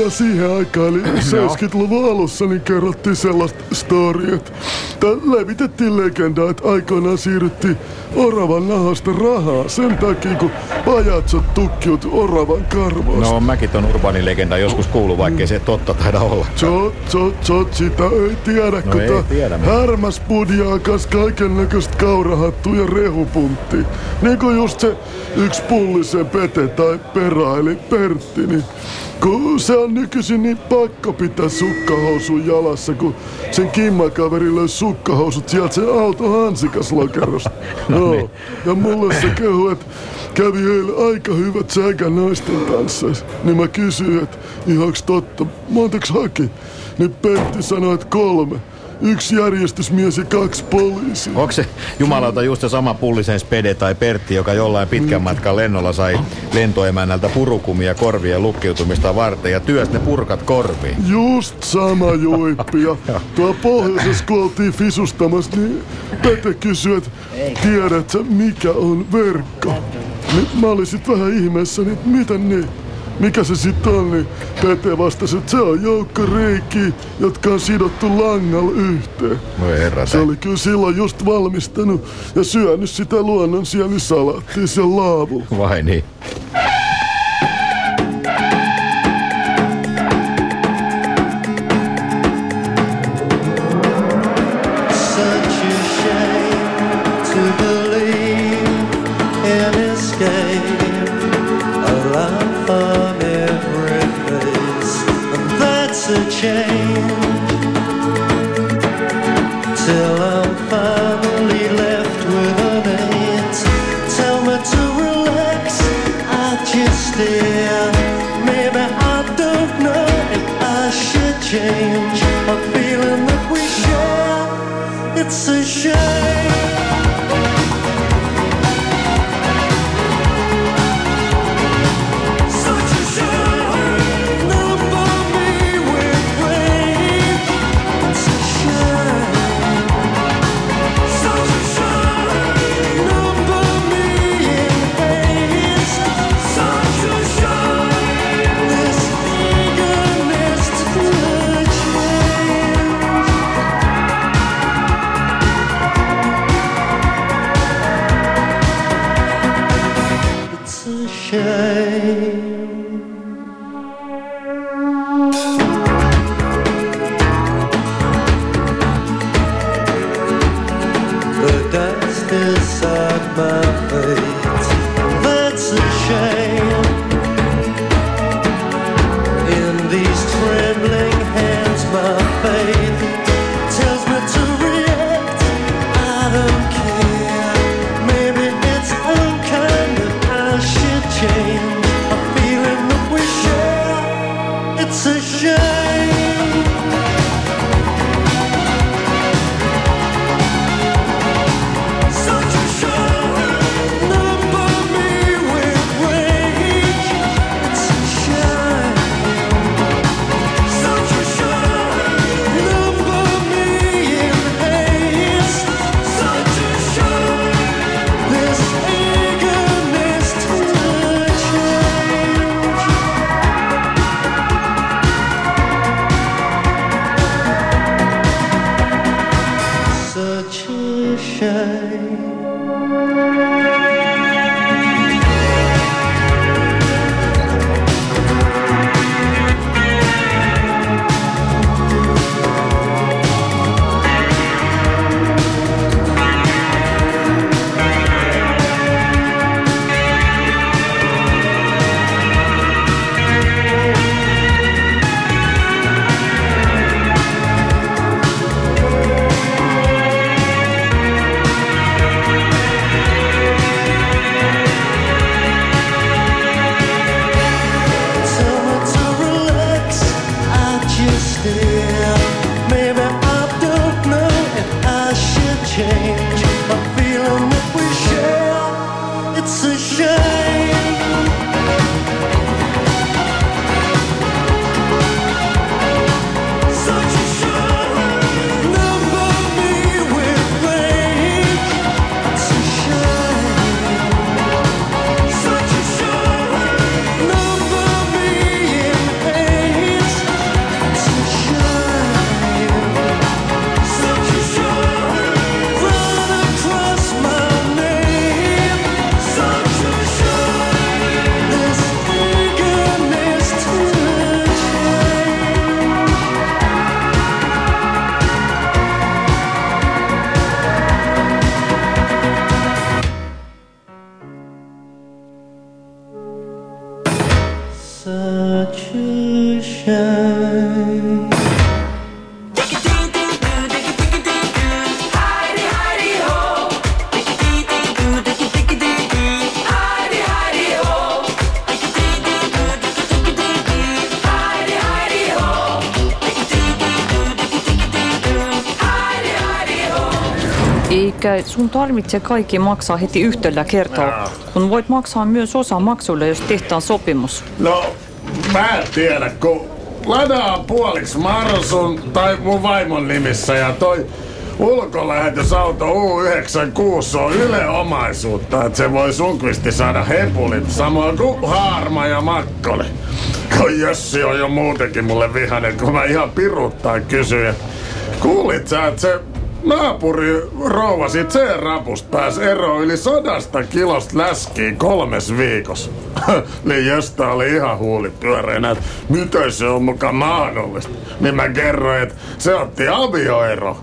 Ja siihen aikaan, eli 70-luvun alussa, niin kerrottiin sellaista storia, että levitettiin legendaa, että aikoinaan siirryttiin oravan nahasta rahaa sen takia, kun pajatsot tukkiut oravan karvoista. No mäkin ton urbaani legenda joskus kuuluu, vaikkei se totta taida olla. Tsot, tsot, tsot, sitä ei tiedä, No kun ei tiedä, härmäs budjaa kas kaiken näköistä kaurahattua ja rehupuntti. Niin kuin just se yksi pullisen pete tai perä, eli Pertti, niin kun se on nykyisin niin pakko pitää sukkahousun jalassa, kun sen kimmakaveri löysi sukkahousut sieltä sen auto hansikaslokerosta. No niin. Ja mulle se kehu, että kävi heille aika hyvät säkä naisten kanssa. Niin mä kysyin, että ihaks totta, montaks haki? Niin Pentti sanoi, että kolme. yksi järjestysmies ja kaksi poliisia. Onko se jumalauta just se sama pullisen spede tai Pertti, joka jollain pitkän matkan lennolla sai lentoemännältä purukumia korvien lukkiutumista varten ja työsti ne purkat korviin? Just sama juippi. Ja tuo pohjoisessa, kun oltiin fisustamassa, niin Pete kysyi, että tiedätkö mikä on verkko? Niin mä olin sit vähän ihmeessäni, että mitä ne? Mikä se sitten on, niin Pete vastasi, että se on joukko reikiä, jotka on sidottu langalla yhteen. Voi herra Se oli kyllä silloin just valmistanut ja syönyt sitä luonnonsielisalaattia siellä laavulla. Vai niin? Sun tarvitse kaikki maksaa heti yhdellä kertaa, kun voit maksaa myös osa maksulle, jos tehtaan sopimus. No, mä en tiedä, kun ladaa puoliksi Marsun tai mun vaimon nimissä ja toi ulkolähetysauto U96 on Yle omaisuutta, että se voi Sunkvisti saada hepulit, samoin kuin Haarma ja Makkoli. Kun Jössi on jo muutenkin mulle vihainen, kun mä ihan piruttain kysyin, kuulit sä, että se naapuri rouva sit sen rapusta pääs eroon yli sadasta kilosta läskiin kolmes viikossa. niin josta oli ihan huuli pyöreänä, että miten se on muka mahdollista. Niin mä kerroin, että se otti avioero.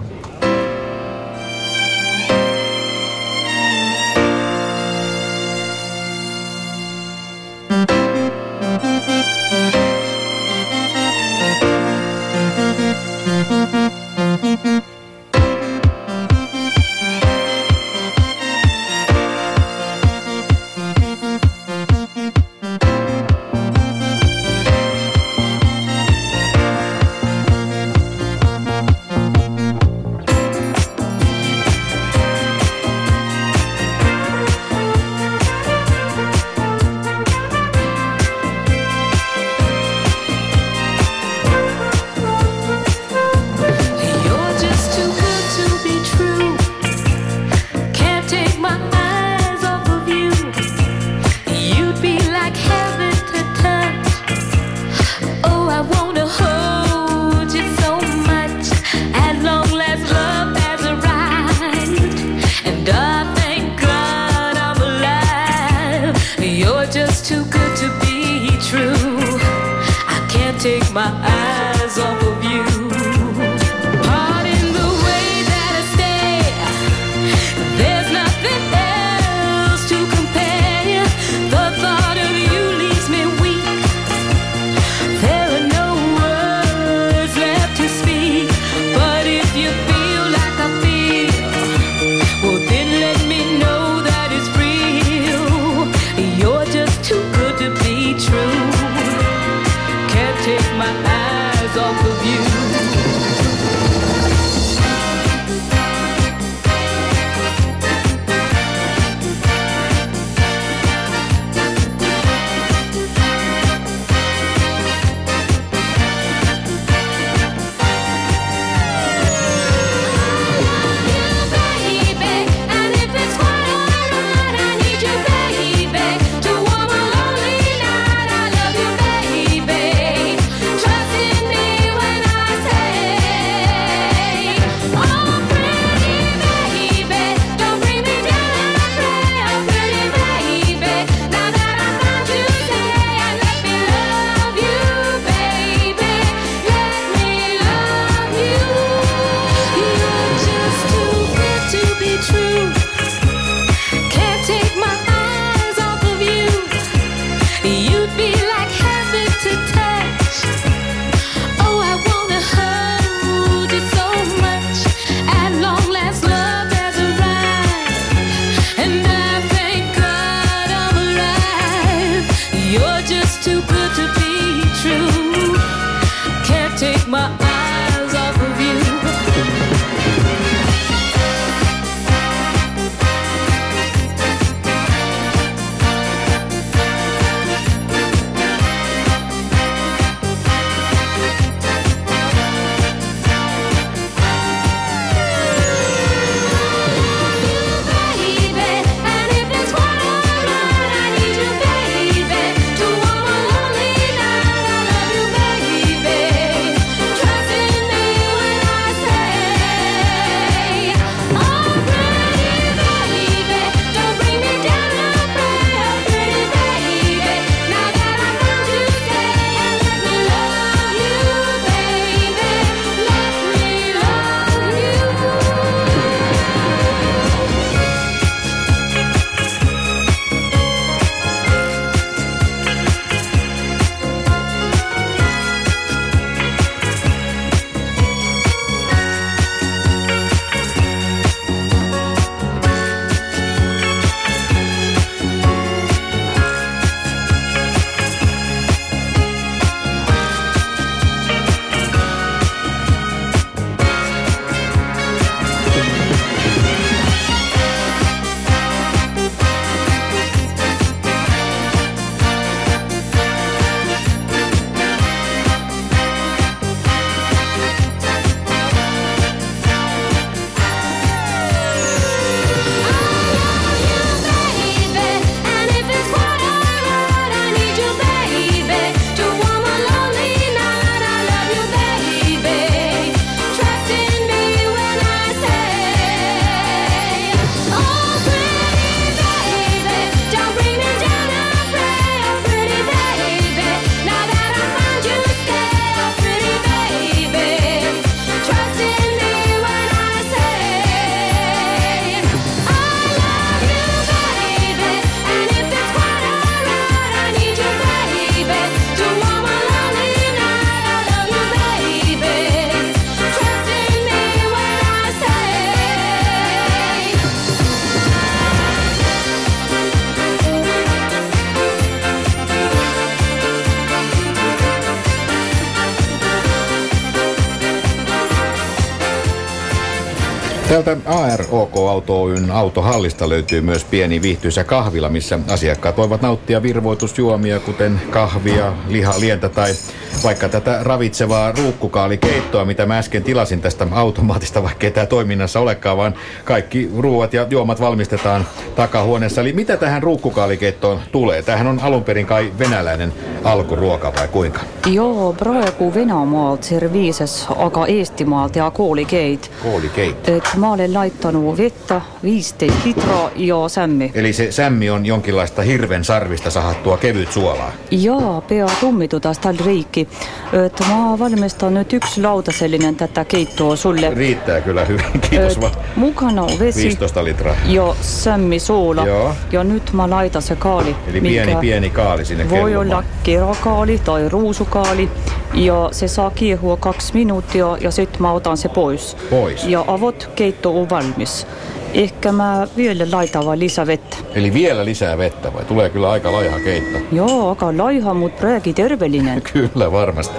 Täältä AROK Auto Oyn autohallista löytyy myös pieni viihtyisä kahvila, missä asiakkaat voivat nauttia virvoitusjuomia, kuten kahvia, lihalientä tai vaikka tätä ravitsevaa ruukkukaalikeittoa, mitä mä äsken tilasin tästä automaatista, vaikka ei tämä toiminnassa olekaan, vaan kaikki ruuat ja juomat valmistetaan takahuoneessa. Eli mitä tähän ruukkukaalikeittoon tulee? Tämähän on alun perin kai venäläinen alkuruoka vai kuinka? Joo, praegu Venemaalt serviises, aga Eestimaalt ja koolikeit. Koolikeit. Et mä olen laittanut vettä 15 litraa ja sämmi. Eli se sämmi on jonkinlaista hirven sarvista sahattua kevyt suolaa. Ja pea tummitutas tällä riikki. Et mä valmistan nyt yksi lautasellinen tätä keittoa sulle. Riittää kyllä hyvin, kiitos Et vaan. Mukana on vesi 15 litraa. ja sämmi suola. Joo. Ja nyt mä laitan se kaali. Eli pieni, pieni kaali sinne Voi kellumaan. olla kerakaali tai ruusukaali ja se saa kiehua kaksi minuuttia ja sitten mä otan se pois. Pois. Ja avot keitto on valmis. Ehkä mä vielä laitan vaan lisävettä. Eli vielä lisää vettä vai? Tulee kyllä aika laiha keitto. Joo, aga laiha, mut praegu terveellinen. Kyllä varmasti.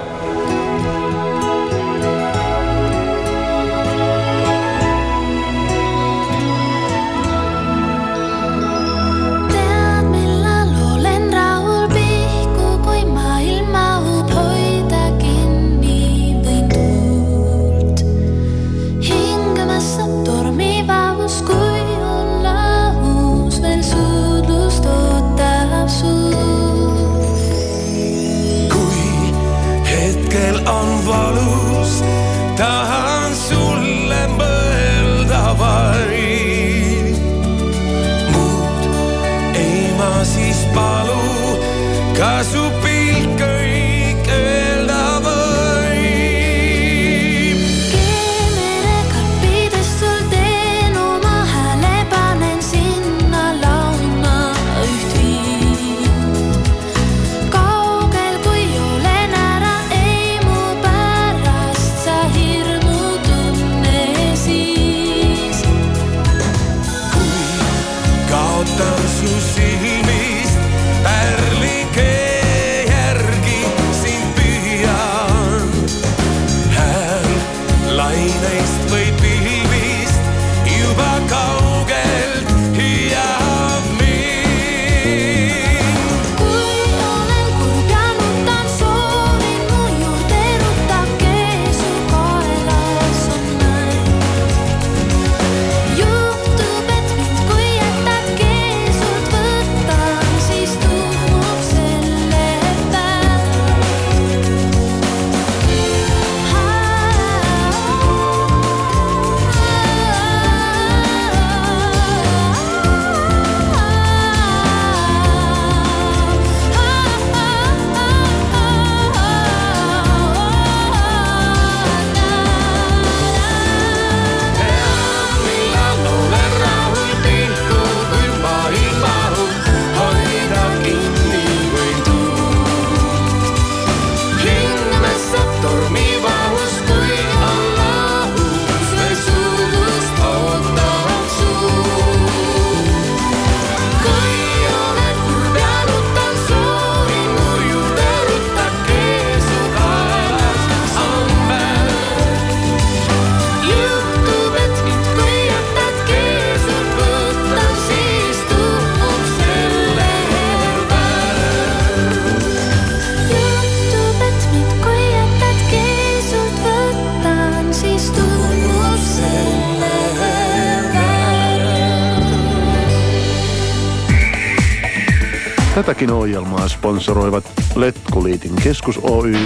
Sponsoroivat Letkuliitin keskus Oy,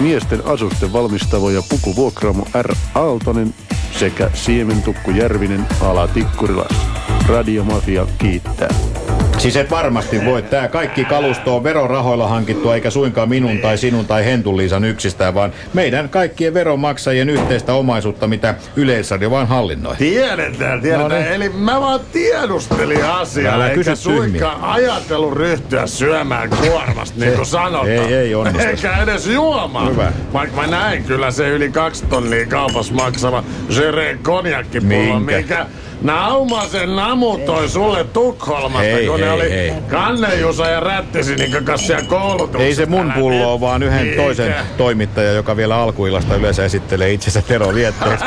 miesten asusten valmistavo ja pukuvuokraamo R. Aaltonen sekä Siementukku Järvinen ala Tikkurilas. Radiomafia kiittää. Siis et varmasti voi. Tää kaikki kalusto on verorahoilla hankittua, eikä suinkaan minun tai sinun tai Hentun Liisan yksistään, vaan meidän kaikkien veronmaksajien yhteistä omaisuutta, mitä Yleisradio vaan hallinnoi. Tiedetään, tiedetään. No niin. Eli mä vaan tiedustelin asiaa, Älä eikä kysy suinkaan ajatellut ryhtyä syömään kuormasta, niin kuin sanotaan. ei, ei onnistu. Eikä edes juomaan. Hyvä. Vaikka mä näin kyllä se yli kaksi tonnia kaupassa maksava Jere konjakkipullo, Minkä? Naumasen namu toi sulle Tukholmasta, ei, kun ei, ne oli ei. Kannejusa ja Rättisinikön kanssa siellä koulutuksessa. Ei se mun pullo on, niin. vaan yhden Eikä. toisen toimittaja, joka vielä alkuillasta yleensä esittelee itsensä Tero Lietteeksi.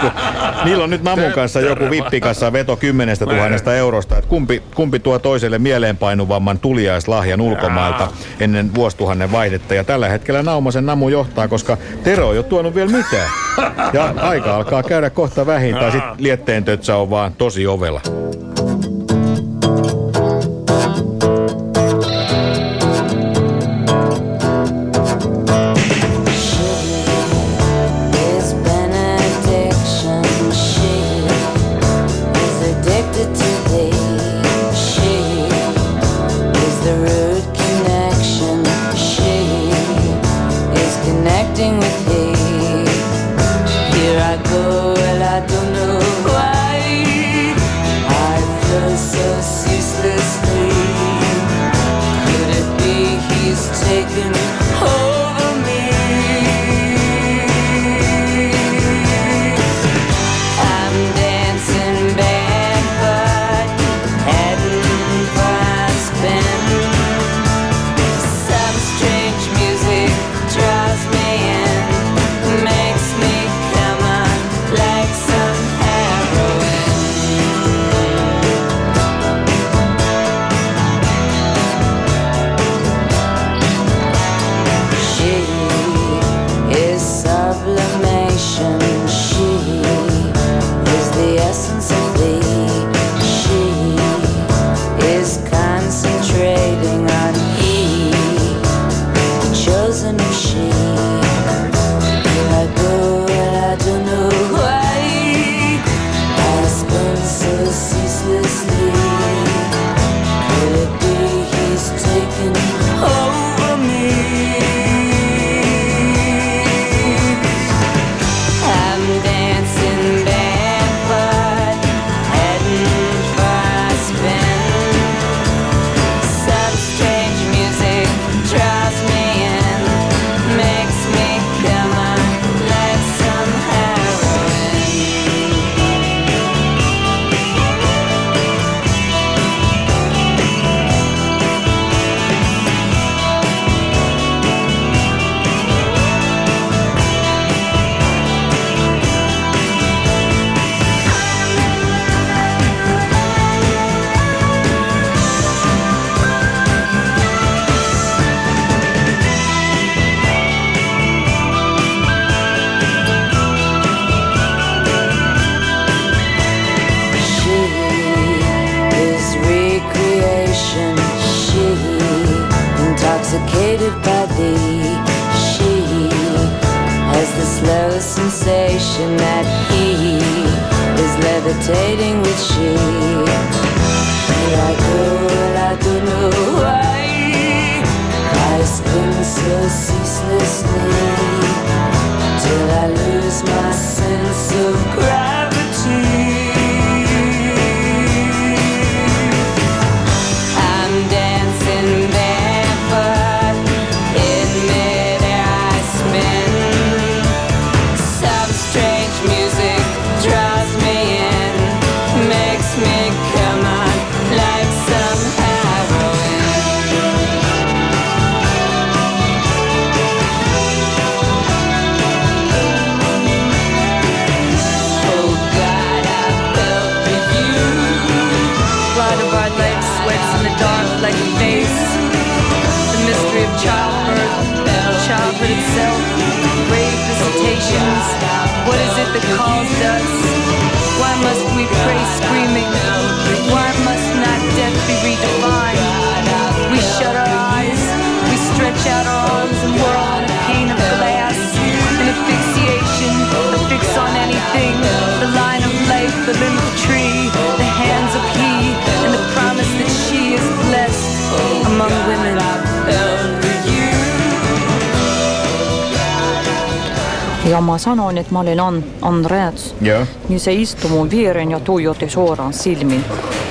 Niillä on nyt namun kanssa joku vippikassa veto 10 000 eurosta. Että kumpi, kumpi tuo toiselle mieleenpainuvamman tuliaislahjan ulkomailta ennen vuosituhannen vaihdetta. Ja tällä hetkellä Naumasen namu johtaa, koska Tero ei ole tuonut vielä mitään. Ja aika alkaa käydä kohta vähintään Tai sitten lietteen on vaan tosi ovella. Mä olin on, Andreas. rääts. Niin se istui mun viereen ja tuijotti suoraan silmin.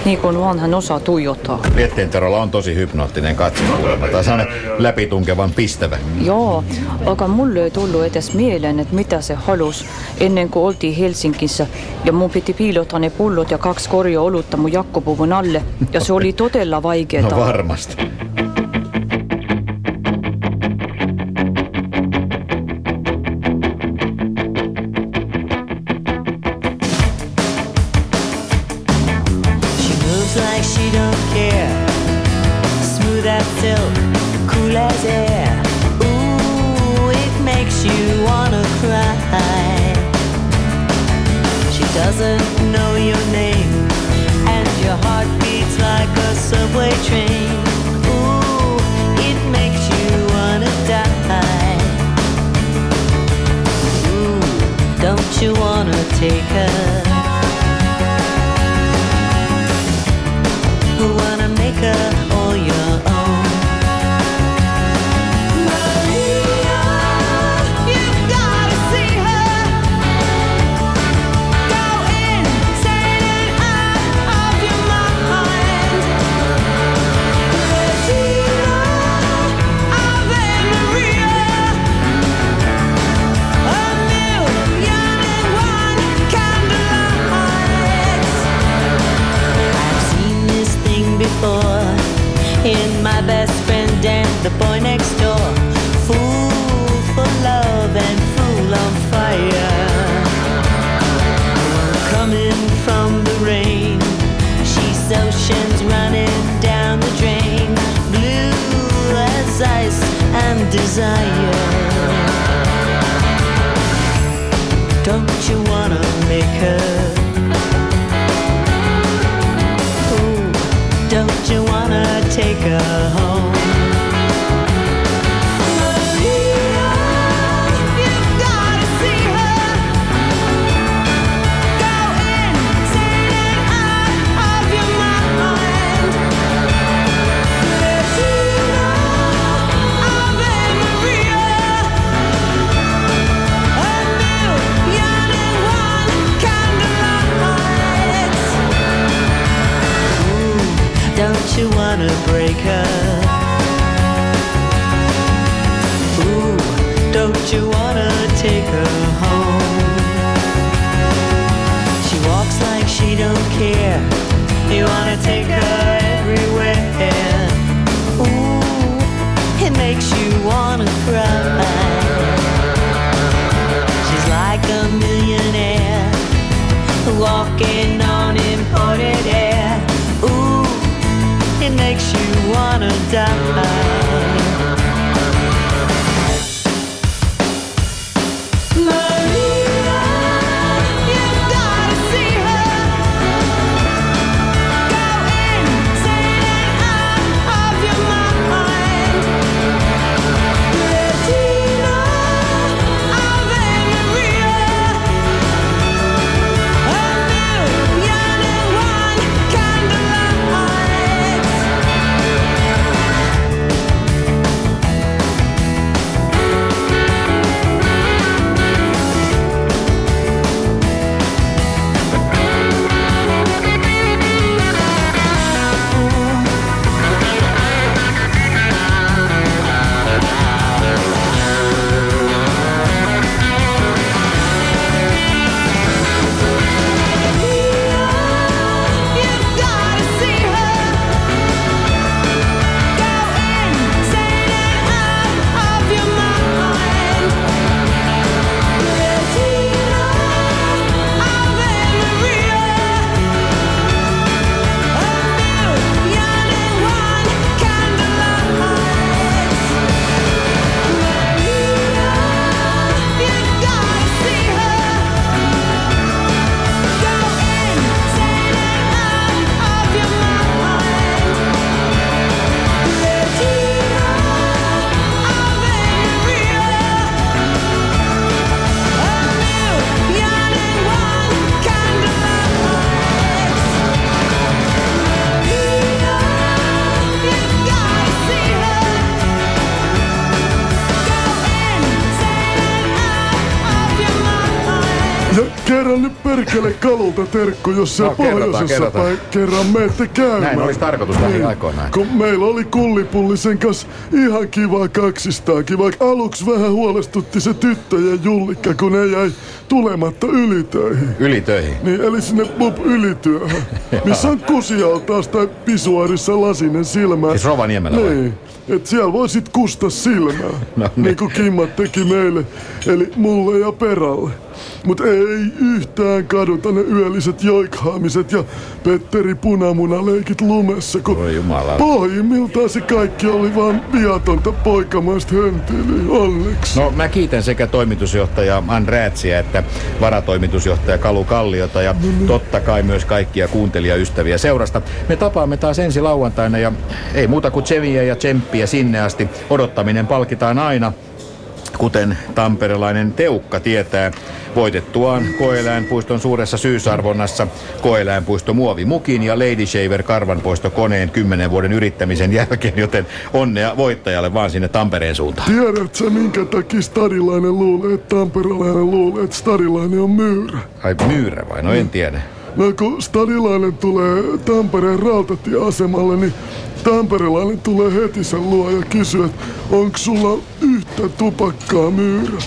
Niin kuin vanhan osa tuijottaa. Liettienterolla on tosi hypnoottinen katsekulma. Tai sellainen läpitunkevan pistävä. Joo, aga mulle ei tullut edes mieleen, että mitä se halus ennen kuin oltiin Helsingissä. Ja mun piti piilottaa ne pullot ja kaksi korja olutta mun jakkopuvun alle. Ja se oli todella vaikeeta. No varmasti. Perkele kalulta terkku, jos se No, pohjoisessa kerrotaan. päin kerran menette käymään. Näin olisi tarkoitus lähiaikoina. Kun meillä oli kullipullisen kanssa ihan kiva kaksistaakin, vaikka aluksi vähän huolestutti se tyttöjen jullikka, kun ne jäi tulematta ylitöihin. Ylitöihin. Niin, eli sinne pub ylityöhön, missä on kusialtaas tai pisuarissa lasinen silmä. Siis Rovaniemellä vai? Niin. Et siellä voi sit kusta silmää, No niin. niin kuin Kimmat teki meille, eli mulle ja Peralle. Mut ei yhtään kaduta ne yölliset joikhaamiset ja Petteri Punamuna-leikit lumessa, kun Voi jumala. pohjimmiltaan se kaikki oli vaan viatonta poikamaista höntyylyä, onneksi. No mä kiitän sekä toimitusjohtaja Ann Räätsiä että varatoimitusjohtaja Kalu Kalliota ja totta kai myös kaikkia kuuntelijaystäviä seurasta. Me tapaamme taas ensi lauantaina ja ei muuta kuin tseviä ja tsemppiä sinne asti. Odottaminen palkitaan aina. Kuten tamperelainen Teukka tietää, voitettuaan Koeläinpuiston suuressa syysarvonnassa Koeläinpuisto muovimukin ja Lady Shaver karvanpoisto koneen 10 vuoden yrittämisen jälkeen, joten onnea voittajalle vaan sinne Tampereen suuntaan. Tiedätkö minkä takia stadilainen luulee, että tamperelainen luulee, että stadilainen on myyrä? Ai myyrä vai? No en tiedä. No kun stadilainen tulee Tampereen rautatieasemalle, niin tamperelainen tulee heti sen luo ja kysyy, että onko sulla yhtä tupakkaa myyrä?